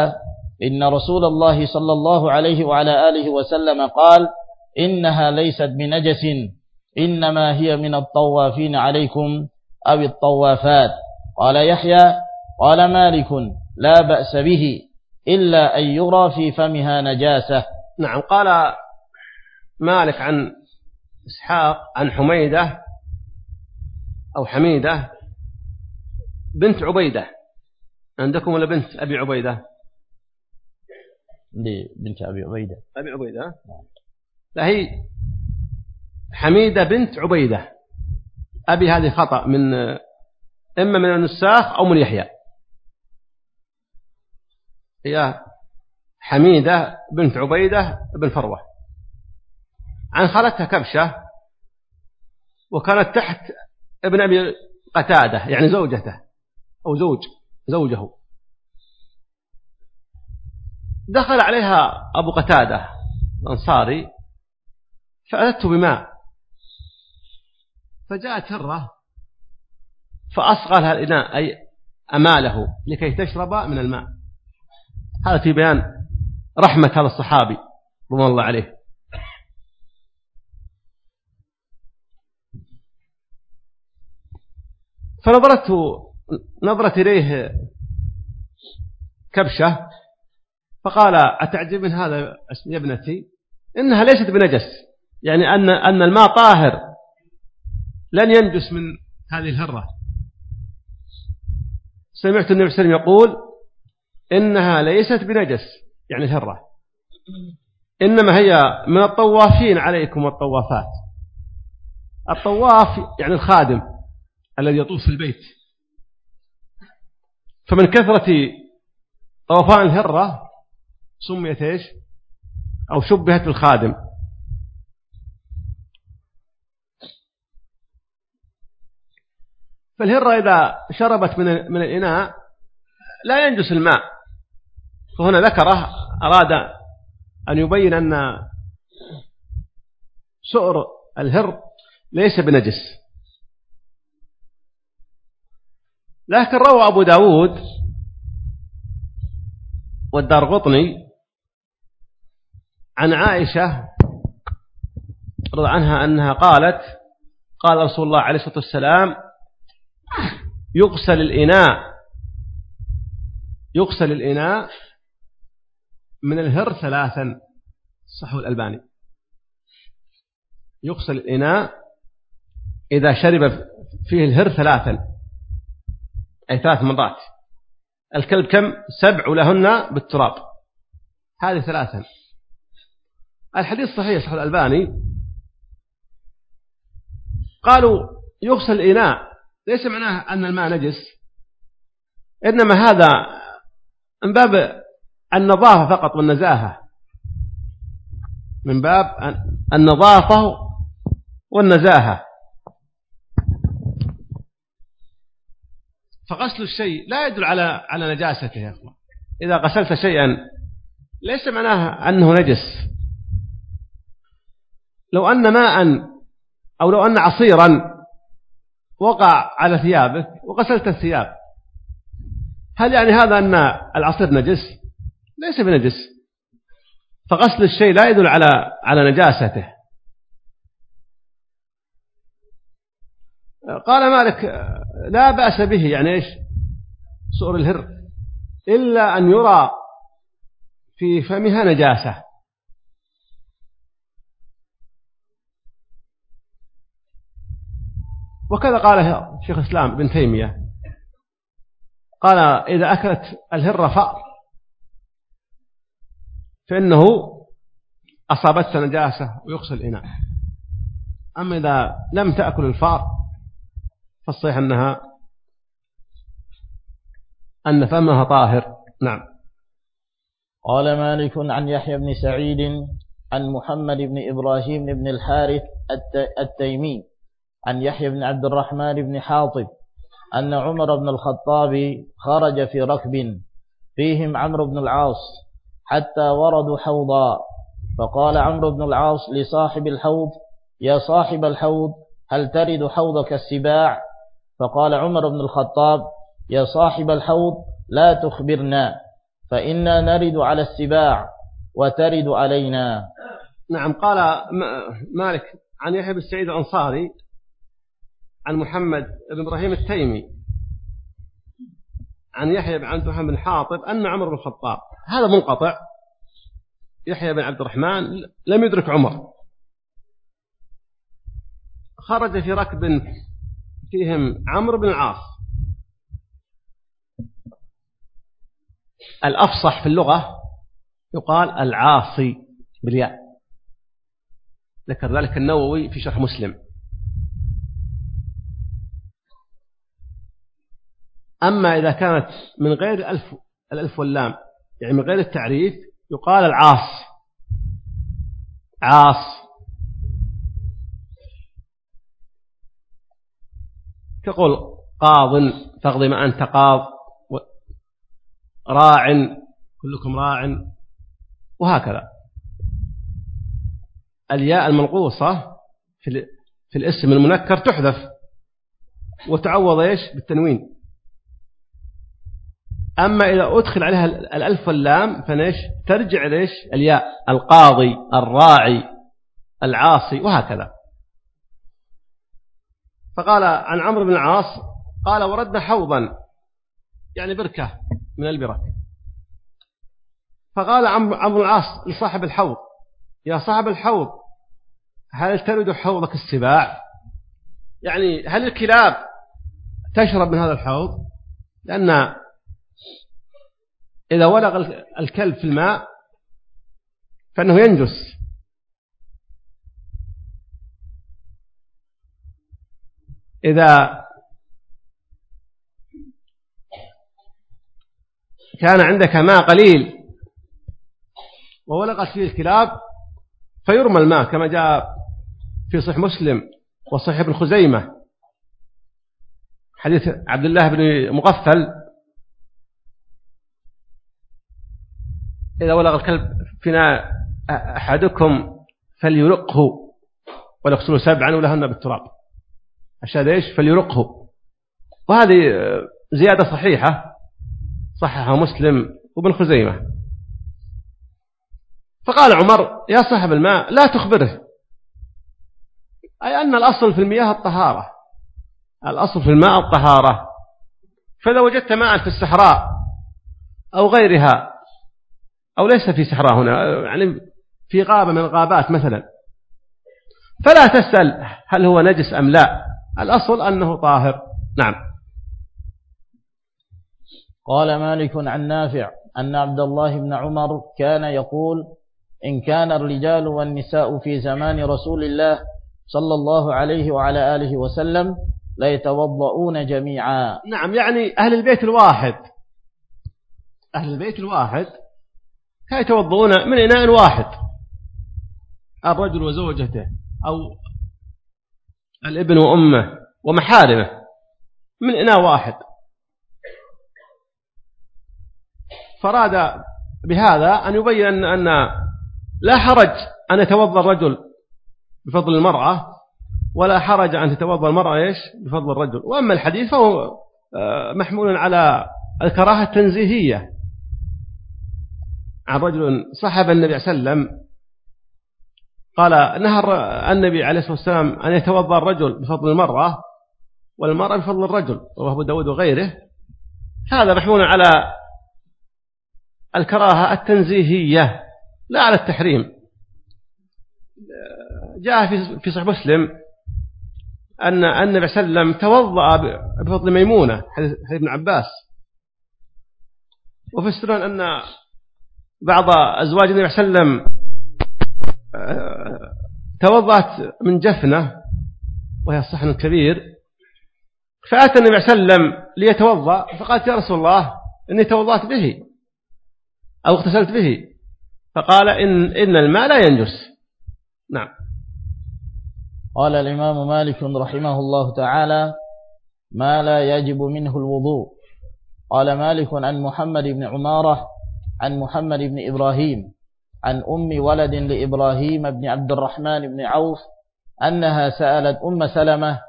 إن رسول الله صلى الله عليه وعلى آله وسلم قال إنها ليست بنجس. إنما هي من الطوافين عليكم أو الطوافات. قال يحيى قال مالك لا بأس به إلا أن يرى في فمها نجاسة. نعم قال مالك عن إسحاق عن حميدة أو حميدة بنت عبيدة. عندكم ولا بنت أبي عبيدة؟ بنت أبي عبيدة. أبي عبيدة. لا هي حميدة بنت عبيدة. أبي هذه خطأ من إما من النساخ أو من يحيى. هي حميدة بنت عبيدة بن فروة. عن خالتها كبشة وكانت تحت ابن أبي قتادة يعني زوجته أو زوج زوجه. دخل عليها أبو قتادة الأنصاري فأتته بماء. فجاءت هرة فأصغى لها الإناء أي أماله لكي تشرب من الماء. هذا في بيان رحمة هذا الصحابي رضي الله عليه. فنظرته نظرت إليه كبشة فقال أتعجب من هذا يا ابنتي؟ إنها ليست بنجس. يعني أن أن الماء طاهر. لن ينجس من هذه الهرة. سمعت النبي صلى الله عليه وسلم يقول إنها ليست بنجس يعني الهرة. إنما هي من الطوافين عليكم والطوافات. الطواف يعني الخادم الذي يطوف في البيت. فمن كثرة طوفان الهرة سميت إيش؟ أو شبهت بالخادم. فالهرة إذا شربت من من الإناء لا ينجس الماء. فهنا ذكره أراد أن يبين أن سؤر الهر ليس بنجس. لكن روى أبو داود والدار غطني عن عائشة رضي عنها أنها قالت قال رسول الله عليه الصلاة والسلام يغسل الإناء يغسل الإناء من الهر ثلاثا. صحو الألباني. يغسل الإناء إذا شرب فيه الهر ثلاثا. أي ثلاث مرات. الكلب كم؟ سبع لهن بالتراب. هذه ثلاثا. الحديث صحيح صحو الألباني. قالوا يغسل الإناء ليس معناه أن الماء نجس إنما هذا من باب النظافة فقط والنزاهة. من باب النظافة والنزاهة. فغسل الشيء لا يدل على على نجاسته يا أخوان. إذا غسلت شيئا ليس معناها أنه نجس. لو أن ماء أو لو أن عصيرا وقع على ثيابك وغسلت الثياب. هل يعني هذا أن العصير نجس؟ ليس بنجس. فغسل الشيء لا يدل على على نجاسته. قال مالك لا بأس به يعني إيش؟ سؤر الهر. إلا أن يرى في فمها نجاسة. وكذا قال شيخ الإسلام ابن تيمية. قال إذا أكلت الهرة فأر. فإنه أصابتها نجاسة ويغسل الإناء. أما إذا لم تأكل الفأر فالصحيح أنها أن فمها طاهر. نعم. قال مالك عن يحيى بن سعيد عن محمد بن إبراهيم بن الحارث التيمي. عن يحيى بن عبد الرحمن بن حاطب أن عمر بن الخطاب خرج في ركب فيهم عمرو بن العاص حتى وردوا حوضا. فقال عمرو بن العاص لصاحب الحوض يا صاحب الحوض هل ترد حوضك السباع؟ فقال عمر بن الخطاب يا صاحب الحوض لا تخبرنا فإنا نرد على السباع وترد علينا. نعم قال مالك عن يحيى بن سعيد الأنصاري عن محمد بن إبراهيم التيمي عن يحيى بن عبد الرحمن بن حاطب أن عمر بن الخطاب. هذا منقطع. يحيى بن عبد الرحمن لم يدرك عمر. خرج في ركب فيهم عمرو بن العاص. الأفصح في اللغة يقال العاصي بالياء. ذكر ذلك النووي في شرح مسلم. أما إذا كانت من غير الألف, الألف واللام يعني من غير التعريف يقال العاص. عاص. تقول قاض تقضي ما أنت قاض راع كلكم راع وهكذا. الياء المنقوصة في الاسم المنكر تحذف وتعوض إيش؟ بالتنوين. أما إذا أدخل عليها الألف واللام فنيش ترجع ليش؟ الياء. القاضي الراعي العاصي وهكذا. فقال عن عمرو بن العاص قال وردنا حوضا. يعني بركة من البرك فقال عمرو بن العاص لصاحب الحوض يا صاحب الحوض هل ترد حوضك السباع؟ يعني هل الكلاب تشرب من هذا الحوض؟ لأن إذا ولغ الكلب في الماء فإنه ينجس. إذا كان عندك ماء قليل وولغت فيه الكلاب فيرمى الماء كما جاء في صحيح مسلم وصحيح ابن خزيمة. حديث عبد الله بن مغفل إذا ولغ الكلب فينا أحدكم فليرقه وليغسله سبعا ولهن بالتراب. أشهد إيش؟ فليرقه. وهذه زيادة صحيحة صححها مسلم وابن خزيمة. فقال عمر يا صاحب الماء لا تخبره. أي أن الأصل في المياه الطهارة. الأصل في الماء الطهارة. فإذا وجدت ماء في الصحراء أو غيرها أو ليس في صحراء هنا يعني في غابة من الغابات مثلا. فلا تسأل هل هو نجس أم لا. الأصل أنه طاهر. نعم. قال مالك عن نافع أن عبد الله بن عمر كان يقول إن كان الرجال والنساء في زمان رسول الله صلى الله عليه وعلى آله وسلم ليتوضؤون جميعا. نعم يعني أهل البيت الواحد أهل البيت الواحد كانوا يتوضؤون من إناء واحد. الرجل وزوجته أو الابن وأمه ومحارمه من إناء واحد. فراد بهذا أن يبين أن لا حرج أن يتوضأ الرجل بفضل المرأة ولا حرج أن تتوضأ المرأة إيش؟ بفضل الرجل. وأما الحديث فهو آه، محمول على الكراهة التنزيهية. عن رجل صحب النبي صلى الله عليه وسلم قال نهر النبي عليه الصلاة والسلام أن يتوضأ الرجل بفضل المرأة والمرأة بفضل الرجل أبو داود وغيره. هذا محمول على الكراهة التنزيهية لا على التحريم. جاء في صحيح مسلم أن النبي صلى الله عليه وسلم توضأ بفضل ميمونة حديث ابن عباس. السنن أن بعض أزواج النبي صلى الله عليه وسلم آه، توضأت من جفنة وهي الصحن الكبير فأتى النبي صلى الله عليه وسلم ليتوضأ فقالت يا رسول الله إني توضأت به أو اغتسلت به فقال إن, إن الماء لا ينجس. نعم. قال الإمام مالك رحمه الله تعالى ما لا يجب منه الوضوء قال مالك عن محمد بن عمارة عن محمد بن إبراهيم عن أم ولد لإبراهيم بن عبد الرحمن بن عوف أنها سألت أم سلمة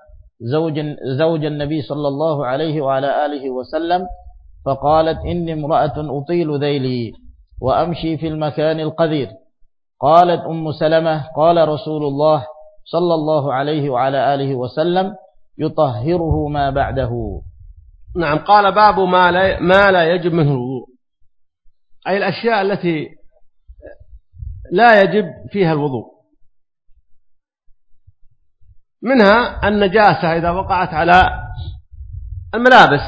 زوج, زوج النبي صلى الله عليه وعلى آله وسلم فقالت إني امرأة أطيل ذيلي وأمشي في المكان القذير. قالت أم سلمة قال رسول الله صلى الله عليه وعلى آله وسلم يطهره ما بعده. نعم قال باب ما لا, ما لا يجب منه الوضوء أي الأشياء التي لا يجب فيها الوضوء. منها النجاسة إذا وقعت على الملابس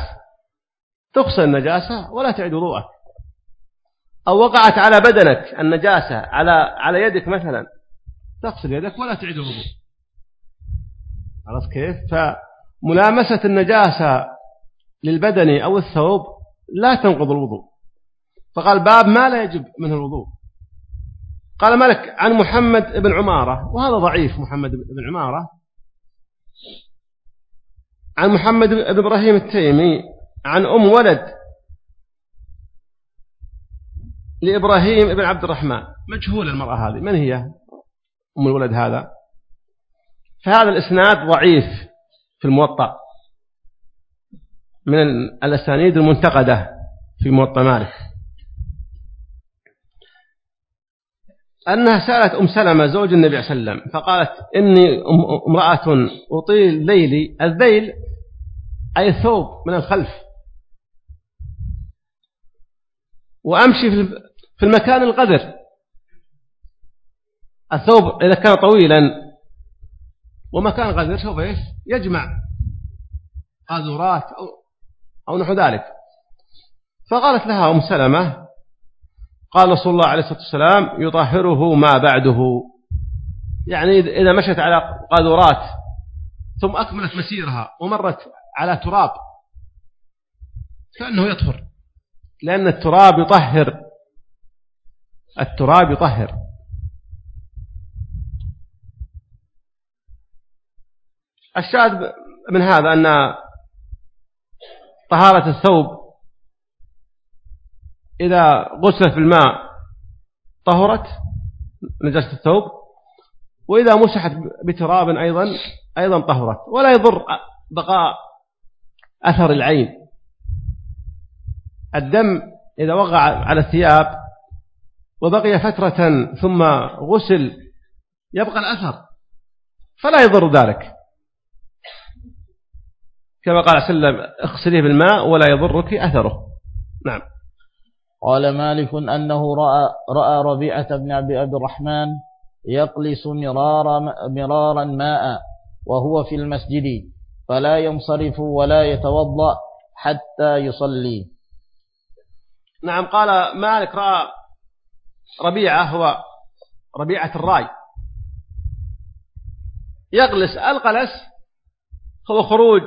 تغسل النجاسة ولا تعيد وضوءك. أو وقعت على بدنك النجاسة على على يدك مثلا تغسل يدك ولا تعيد الوضوء عرفت كيف؟ فملامسة النجاسة للبدن أو الثوب لا تنقض الوضوء. فقال باب ما لا يجب منه الوضوء. قال مالك عن محمد بن عمارة وهذا ضعيف محمد بن عمارة. عن محمد بن إبراهيم التيمي عن أم ولد لإبراهيم بن عبد الرحمن. مجهول المرأة هذه. من هي أم الولد هذا؟ فهذا الإسناد ضعيف في الموطأ من الأسانيد المنتقدة في موطأ مالك. أنها سألت أم سلمة زوج النبي صلى الله عليه وسلم فقالت إني امرأة أطيل ليلي الذيل أي ثوب من الخلف. وأمشي في المكان القذر الثوب إذا كان طويلا ومكان غدير سوف إيش؟ يجمع قاذورات أو, أو نحو ذلك. فقالت لها أم سلمة قال رسول الله عليه الصلاة والسلام يطهره ما بعده. يعني إذا مشت على قاذورات ثم أكملت مسيرها ومرت على تراب كأنه يطهر. لأن التراب يطهر. التراب يطهر. الشاهد من هذا أن طهارة الثوب إذا غسلت بالماء طهرت نجاسة الثوب وإذا مسحت بتراب أيضا أيضا طهرت ولا يضر بقاء أثر العين. الدم إذا وقع على الثياب وبقي فترة ثم غسل يبقى الأثر فلا يضر ذلك. كما قال سلم اغسليه بالماء ولا يضرك أثره. نعم. قال مالك أنه رأى, رأى ربيعة بن عبد الرحمن يقلس مرارا, مرارا ماء وهو في المسجد فلا ينصرف ولا يتوضأ حتى يصلي. نعم قال مالك رأى ربيعة هو ربيعة الراي. يغلس القلس هو خروج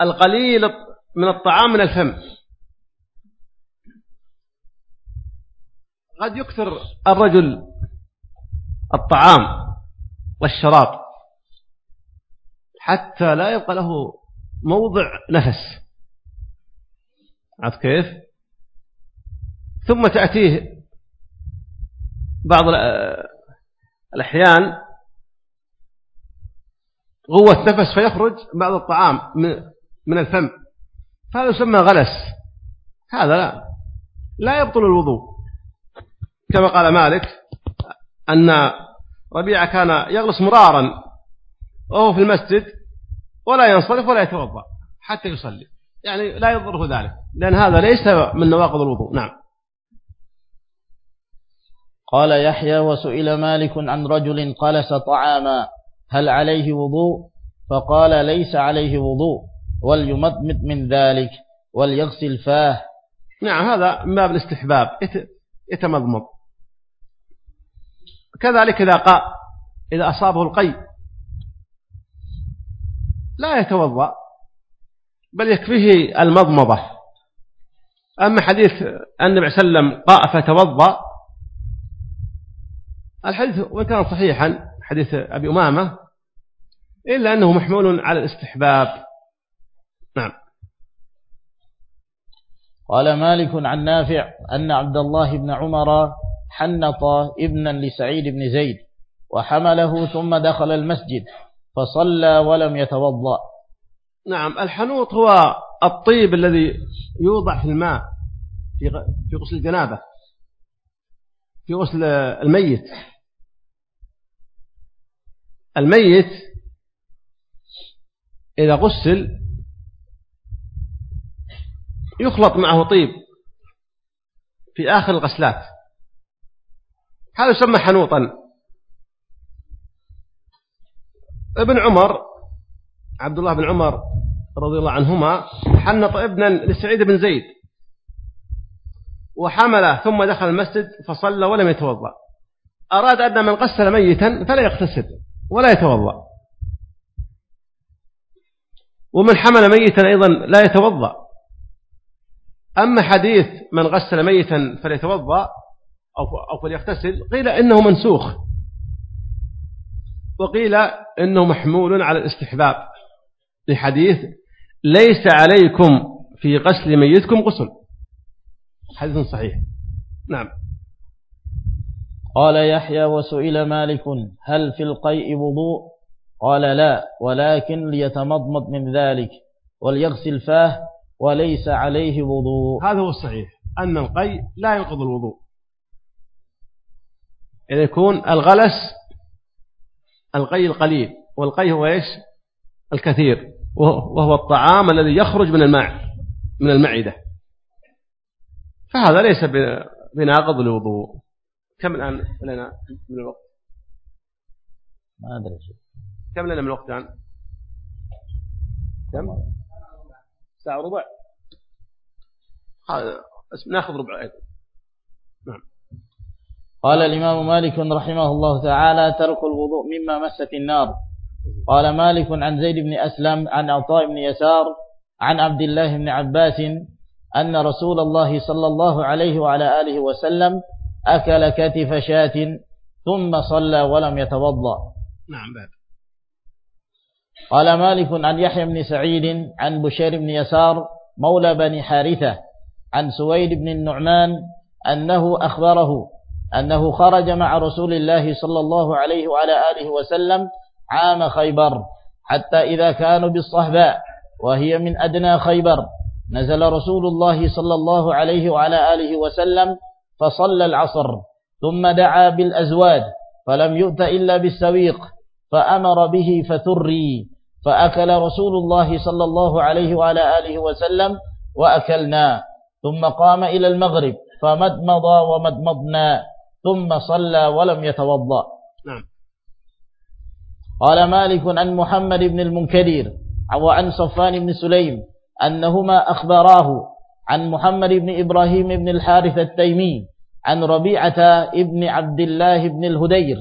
القليل من الطعام من الفم. قد يكثر الرجل الطعام والشراب حتى لا يبقى له موضع نفس. عرفت كيف؟ ثم تأتيه بعض الأحيان قوة نفس فيخرج بعض الطعام من الفم. فهذا يسمى غلس. هذا لا لا يبطل الوضوء. كما قال مالك أن ربيعة كان يغلس مرارا وهو في المسجد ولا ينصرف ولا يتوضأ حتى يصلي. يعني لا يضره ذلك لأن هذا ليس من نواقض الوضوء. نعم. قال يحيى وسئل مالك عن رجل قلس طعاما هل عليه وضوء؟ فقال ليس عليه وضوء وليمضمض من ذلك وليغسل فاه. نعم هذا من باب الاستحباب يتمضمض. كذلك إذا قاء إذا أصابه القي. لا يتوضأ بل يكفيه المضمضة. أما حديث النبي صلى الله عليه وسلم قاء فتوضأ الحديث وإن كان صحيحا حديث أبي أمامة إلا أنه محمول على الاستحباب. نعم. قال مالك عن نافع أن عبد الله بن عمر حنط ابنا لسعيد بن زيد وحمله ثم دخل المسجد فصلى ولم يتوضأ. نعم الحنوط هو الطيب الذي يوضع في الماء في غسل الجنابة في غسل الميت. الميت إذا غسل يخلط معه طيب في آخر الغسلات. هذا يسمى حنوطا. ابن عمر عبد الله بن عمر رضي الله عنهما حنط ابنا لسعيد بن زيد وحمله ثم دخل المسجد فصلى ولم يتوضأ. أراد أن من غسل ميتا فلا يغتسل ولا يتوضأ. ومن حمل ميتا أيضا لا يتوضأ. أما حديث من غسل ميتا فليتوضأ أو أو فليغتسل قيل إنه منسوخ. وقيل إنه محمول على الاستحباب. لحديث ليس عليكم في غسل ميتكم غسل. حديث صحيح. نعم. قال يحيى وسئل مالك هل في القيء وضوء؟ قال لا ولكن ليتمضمض من ذلك وليغسل فاه وليس عليه وضوء. هذا هو الصحيح. أن القي لا ينقض الوضوء. إذا يكون الغلس القي القليل والقي هو إيش؟ الكثير وهو الطعام الذي يخرج من الماء من المعدة. فهذا ليس بناقض الوضوء. كم الآن لنا من الوقت؟ ما أدري كم لنا من الوقت الآن؟ كم؟ ساعة وربع. ناخذ ربع أيضا. قال الإمام مالك رحمه الله تعالى ترك الوضوء مما مست النار. قال مالك عن زيد بن أسلم عن عطاء بن يسار عن عبد الله بن عباس أن رسول الله صلى الله عليه وعلى آله وسلم أكل كتف شاة ثم صلى ولم يتوضأ. نعم باب. قال مالك عن يحيى بن سعيد عن بشير بن يسار مولى بني حارثة عن سويد بن النعمان أنه أخبره أنه خرج مع رسول الله صلى الله عليه وعلى آله وسلم عام خيبر حتى إذا كانوا بالصهباء وهي من أدنى خيبر. نزل رسول الله صلى الله عليه وعلى آله وسلم فصلى العصر ثم دعا بالأزواج فلم يؤت إلا بالسويق فأمر به فثري فأكل رسول الله صلى الله عليه وعلى آله وسلم وأكلنا ثم قام إلى المغرب فمدمض ومدمضنا. ثم صلى ولم يتوضأ. نعم. قال مالك عن محمد بن المنكدير وعن صفان بن سليم أنهما أخبراه عن محمد بن إبراهيم بن الحارث التيمي عن ربيعة ابن عبد الله بن الهدير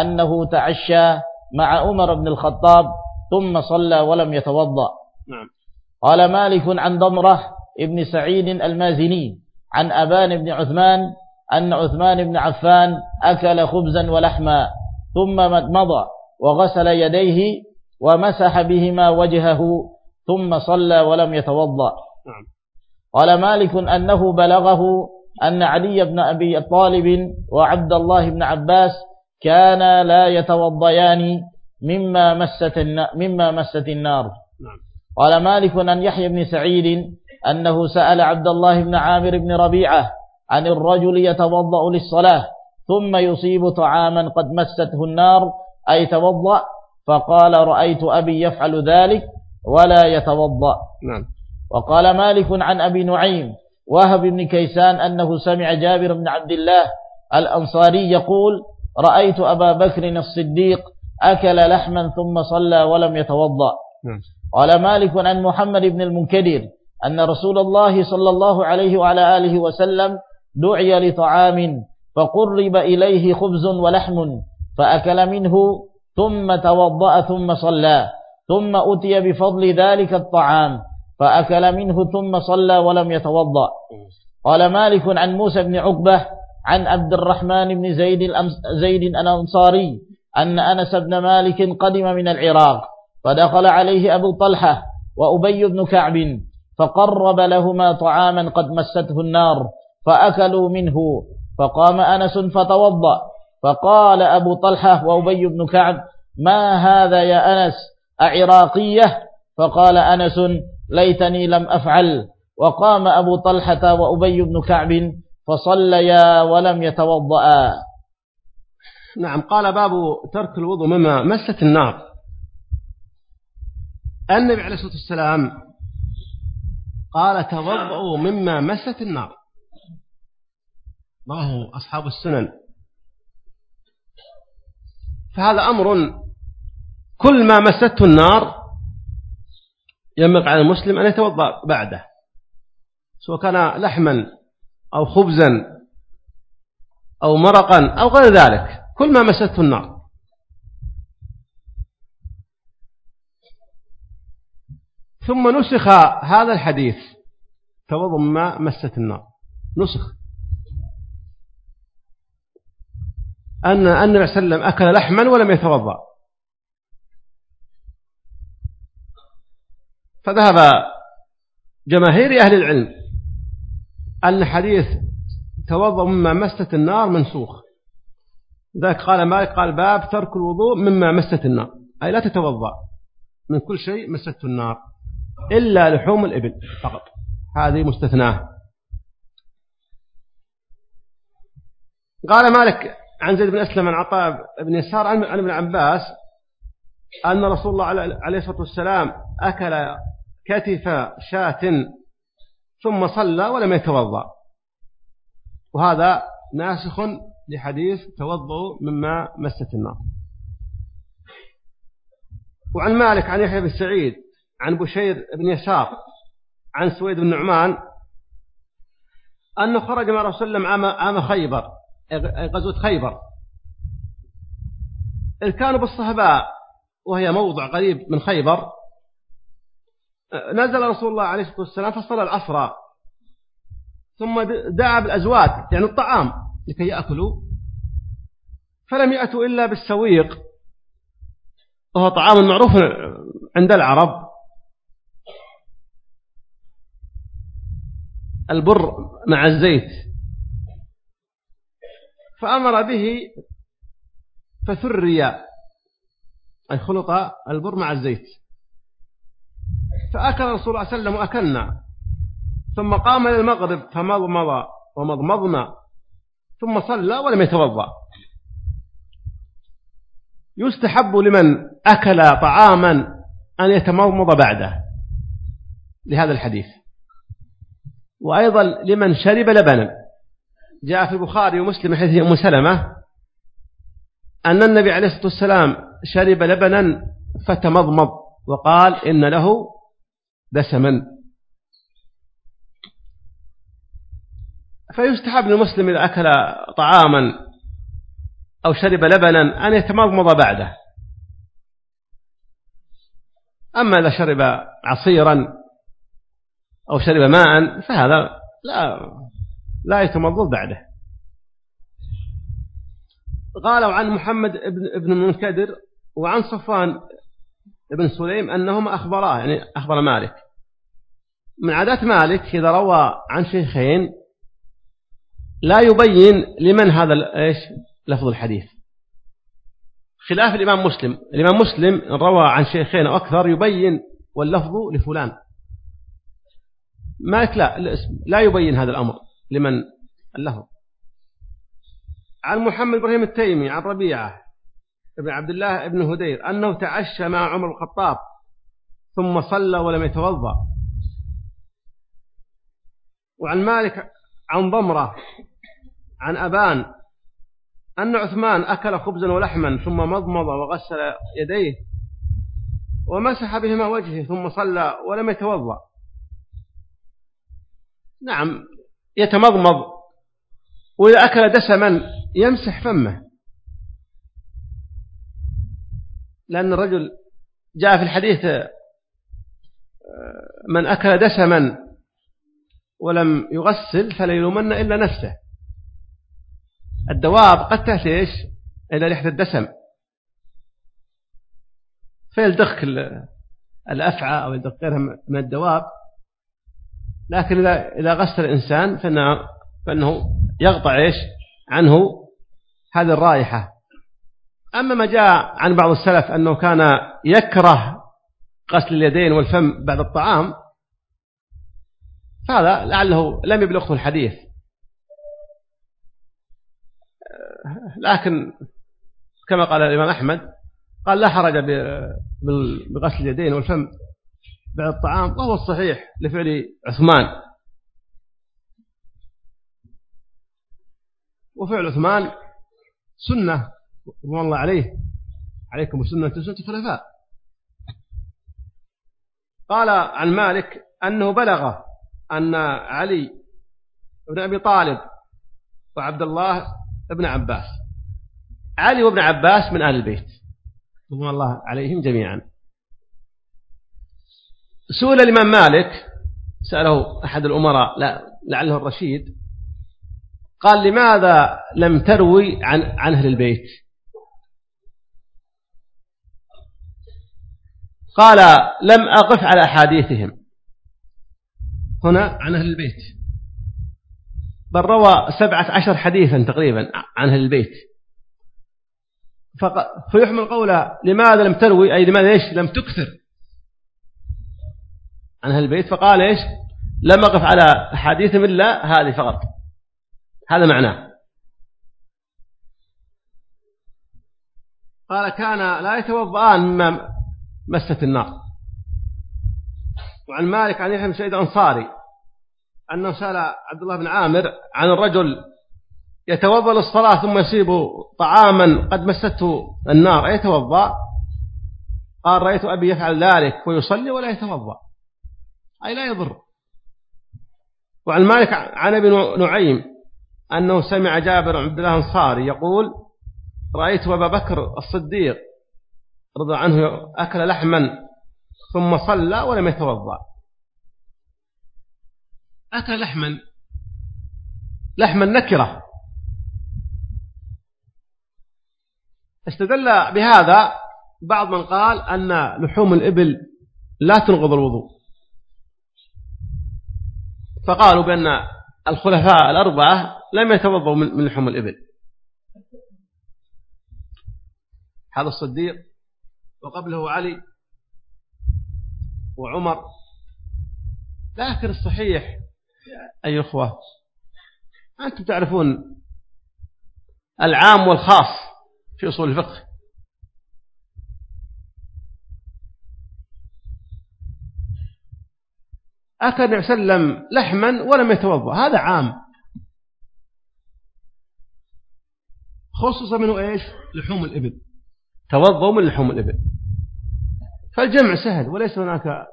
أنه تعشى مع عمر بن الخطاب ثم صلى ولم يتوضأ. نعم. قال مالك عن ضمرة ابن سعيد المازني عن أبان بن عثمان أن عثمان بن عفان أكل خبزا ولحما ثم مضى وغسل يديه ومسح بهما وجهه ثم صلى ولم يتوضأ. نعم. قال مالك أنه بلغه أن علي بن أبي طالب وعبد الله بن عباس كانا لا يتوضيان مما مست مما مست النار. نعم. قال مالك أن يحيى بن سعيد أنه سأل عبد الله بن عامر بن ربيعة عن الرجل يتوضأ للصلاة ثم يصيب طعاما قد مسته النار أي توضأ فقال رأيت أبي يفعل ذلك ولا يتوضأ نعم. وقال مالك عن أبي نعيم وهب بن كيسان أنه سمع جابر بن عبد الله الأنصاري يقول رأيت أبا بكر الصديق أكل لحما ثم صلى ولم يتوضأ نعم. قال مالك عن محمد بن المنكدر أن رسول الله صلى الله عليه وعلى آله وسلم دعي لطعام فقرب إليه خبز ولحم فأكل منه ثم توضأ ثم صلى ثم أتي بفضل ذلك الطعام فأكل منه ثم صلى ولم يتوضأ. قال مالك عن موسى بن عقبة عن عبد الرحمن بن زيد, زيد الأنصاري أن أنس بن مالك قدم من العراق فدخل عليه أبو طلحة وأبي بن كعب فقرب لهما طعاما قد مسته النار. فأكلوا منه. فقام أنس فتوضأ. فقال أبو طلحة وأبي بن كعب ما هذا يا أنس؟ أعراقية؟ فقال أنس ليتني لم أفعل. وقام أبو طلحة وأبي بن كعب فصليا ولم يتوضأ. نعم قال باب ترك الوضوء مما مست النار. النبي عليه الصلاة والسلام قال توضؤوا مما مست النار. رواه أصحاب السنن. فهذا أمر كل ما مسته النار ينبغي على المسلم أن يتوضأ بعده. سواء كان لحما أو خبزا أو مرقا أو غير ذلك. كل ما مسته النار. ثم نسخ هذا الحديث. توضأ مما مست النار. نسخ. أن النبي صلى الله عليه وسلم أكل لحما ولم يتوضأ. فذهب جماهير أهل العلم أن حديث توضأ مما مست النار منسوخ. ذاك قال مالك قال باب ترك الوضوء مما مست النار. أي لا تتوضأ. من كل شيء مسته النار. إلا لحوم الإبل فقط. هذه مستثناة. قال مالك عن زيد بن أسلم عن عطاء بن يسار عن ابن عباس أن رسول الله عليه الصلاة والسلام أكل كتف شاة ثم صلى ولم يتوضأ. وهذا ناسخ لحديث توضأ مما مست النار. وعن مالك عن يحيى بن سعيد عن بشير بن يسار عن سويد بن نعمان أنه خرج مع رسول الله عام عام خيبر. غزوة خيبر. إذ كانوا بالصهباء وهي موضع قريب من خيبر نزل رسول الله عليه الصلاة والسلام فصلى العصر. ثم دعا بالأزواج يعني الطعام لكي يأكلوا. فلم يأتوا إلا بالسويق. وهو طعام معروف عند العرب. البر مع الزيت. فأمر به فثري أي خلط البر مع الزيت. فأكل رسول الله صلى الله عليه وسلم وأكلنا. ثم قام إلى المغرب فمضمض ومضمضنا. ثم صلى ولم يتوضأ. يستحب لمن أكل طعاما أن يتمضمض بعده. لهذا الحديث. وأيضا لمن شرب لبنا. جاء في البخاري ومسلم حديث أم سلمة أن النبي عليه الصلاة والسلام شرب لبنا فتمضمض وقال إن له دسما. فيستحب للمسلم إذا أكل طعاما أو شرب لبنا أن يتمضمض بعده. أما إذا شرب عصيرا أو شرب ماء فهذا لا لا يتمضض بعده. قالوا عن محمد بن المنكدر وعن صفان بن سليم أنهما أخبراه يعني أخبر مالك. من عادات مالك إذا روى عن شيخين لا يبين لمن هذا إيش؟ لفظ الحديث. خلاف الإمام مسلم. الإمام مسلم روى عن شيخين أو أكثر يبين واللفظ لفلان. مالك لا لا يبين هذا الأمر. لمن؟ اللفظ عن محمد إبراهيم التيمي عن ربيعة ابن عبد الله ابن هدير أنه تعشى مع عمر الخطاب ثم صلى ولم يتوضأ. وعن مالك عن ضمرة عن أبان أن عثمان أكل خبزا ولحما ثم مضمض وغسل يديه ومسح بهما وجهه ثم صلى ولم يتوضأ. نعم يتمضمض. وإذا أكل دسما يمسح فمه. لأن الرجل جاء في الحديث من أكل دسما ولم يغسل فلا يلومن إلا نفسه. الدواب قد تأتي إيش؟ إلى ريحة الدسم. فيلدخ الأفعى أو يلدخ غيرها من الدواب. لكن إذا إذا غسل الإنسان فإنه, فإنه يقطع إيش؟ عنه هذه الرائحة. أما ما جاء عن بعض السلف أنه كان يكره غسل اليدين والفم بعد الطعام فهذا لعله لم يبلغه الحديث. لكن كما قال الإمام أحمد قال لا حرج بغسل اليدين والفم بعد الطعام وهو الصحيح لفعل عثمان. وفعل عثمان سنة رضوان الله عليه عليكم السنة سنة الخلفاء. قال عن مالك أنه بلغ أن علي بن أبي طالب وعبد الله بن عباس. علي وابن عباس من أهل البيت رضوان الله عليهم جميعا. سئل الإمام مالك سأله أحد الأمراء لا لعله الرشيد قال لماذا لم تروي عن, عن أهل البيت؟ قال لم أقف على أحاديثهم. هنا عن أهل البيت. بل روى سبعة عشر حديثا تقريبا عن أهل البيت. فيحمل قوله لماذا لم تروي أي لماذا إيش لم تكثر؟ عن أهل البيت فقال إيش؟ لم أقف على أحاديثهم إلا هذه فقط. هذا معناه. قال كان لا يتوضأان مما مست النار. وعن مالك عن يحيى بن سعيد الأنصاري أنه سأل عبد الله بن عامر عن الرجل يتوضأ للصلاة ثم يصيب طعاما قد مسته النار أيتوضأ؟ قال رأيت أبي يفعل ذلك ويصلي ولا يتوضأ. أي لا يضر. وعن مالك عن ابن نعيم أنه سمع جابر عبد الله الأنصاري يقول رأيت أبا بكر الصديق رضي عنه أكل لحما ثم صلى ولم يتوضأ. أكل لحما لحما نكرة. استدل بهذا بعض من قال أن لحوم الإبل لا تنقض الوضوء. فقالوا بأن الخلفاء الأربعة لم يتوضأوا من لحوم الإبل. هذا الصديق وقبله علي وعمر. لكن الصحيح أي أخوة أنتم تعرفون العام والخاص في أصول الفقه. أكل النبي صلى الله عليه وسلم لحما ولم يتوضأ. هذا عام. خصص منه إيش؟ لحوم الإبل. توضأوا من لحوم الإبل. فالجمع سهل وليس هناك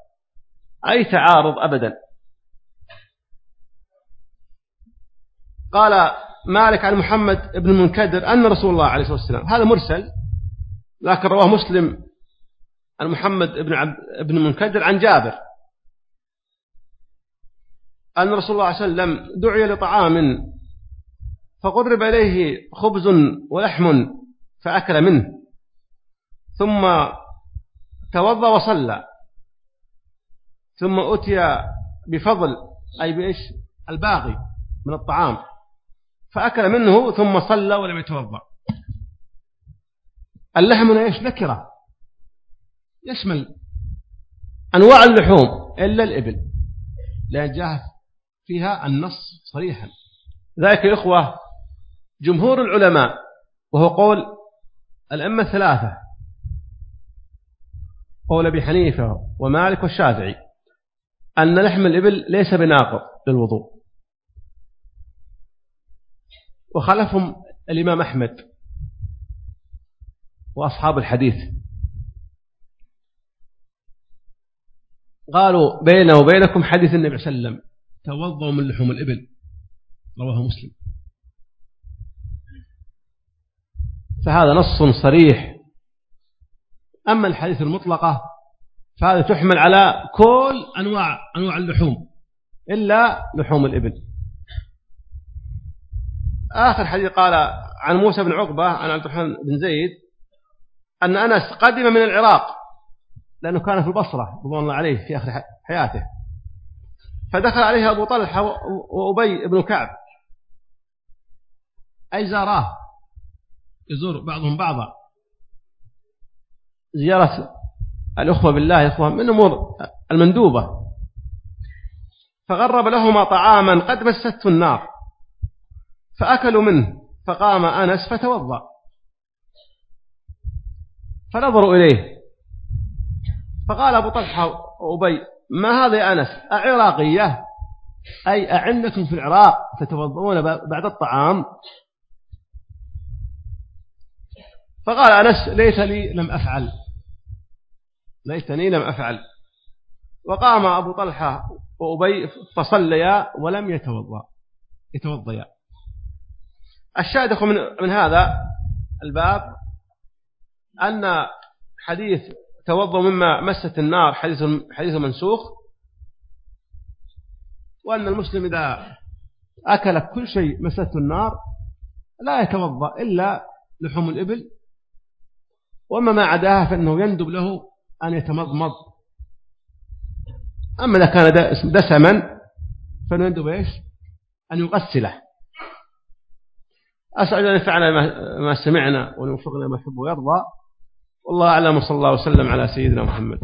أي تعارض أبدا. قال مالك عن محمد بن المنكدر أن رسول الله عليه الصلاة والسلام هذا مرسل لكن رواه مسلم عن محمد بن عبد بن المنكدر عن جابر. أن رسول الله صلى الله عليه وسلم دعي لطعام فقرب إليه خبز ولحم فأكل منه ثم توضأ وصلى ثم أتي بفضل أي بإيش؟ الباقي من الطعام فأكل منه ثم صلى ولم يتوضأ. اللحم إيش؟ نكرة. يشمل أنواع اللحوم إلا الإبل. لأن جاء فيها النص صريحا. ذلك يا إخوة جمهور العلماء وهو قول الأمة الثلاثة قول أبي حنيفة ومالك والشافعي أن لحم الإبل ليس بناقض للوضوء. وخلفهم الإمام أحمد وأصحاب الحديث. قالوا بيننا وبينكم حديث النبي صلى الله عليه وسلم. توضوا من لحوم الإبل. رواه مسلم. فهذا نص صريح. أما الحديث المطلقة فهذا تحمل على كل أنواع أنواع اللحوم إلا لحوم الإبل. آخر حديث قال عن موسى بن عقبة عن عبد الرحمن بن زيد أن أنس قدم من العراق لأنه كان في البصرة رضوان الله عليه في آخر حياته. فدخل عليه أبو طلحة وأبي بن كعب. أي زاراه؟ يزور بعضهم بعضا. زيارة الأخوة بالله إخوة من أمور المندوبة. فغرب لهما طعاما قد مسته النار. فأكلوا منه فقام أنس فتوضأ. فنظروا إليه. فقال أبو طلحة وأبي ما هذا يا أنس؟ أعراقية. أي أعندكم في العراق تتوضؤون بعد الطعام. فقال أنس ليس لي لم أفعل. ليتني لم أفعل. وقام أبو طلحة وأبي فصليا ولم يتوضأ. يتوضيا. الشاهد من, من هذا الباب أن حديث توضأ مما مست النار حديث حديث منسوخ. وأن المسلم إذا أكل كل شيء مسته النار لا يتوضأ إلا لحوم الإبل. وأما ما عداها فإنه يندب له أن يتمضمض. أما إذا كان دسما فإنه يندب إيش؟ أن يغسله. أسأل أن ينفعنا ما سمعنا ونوفقنا ما يحب ويرضى. والله أعلم صلى الله وسلم على سيدنا محمد.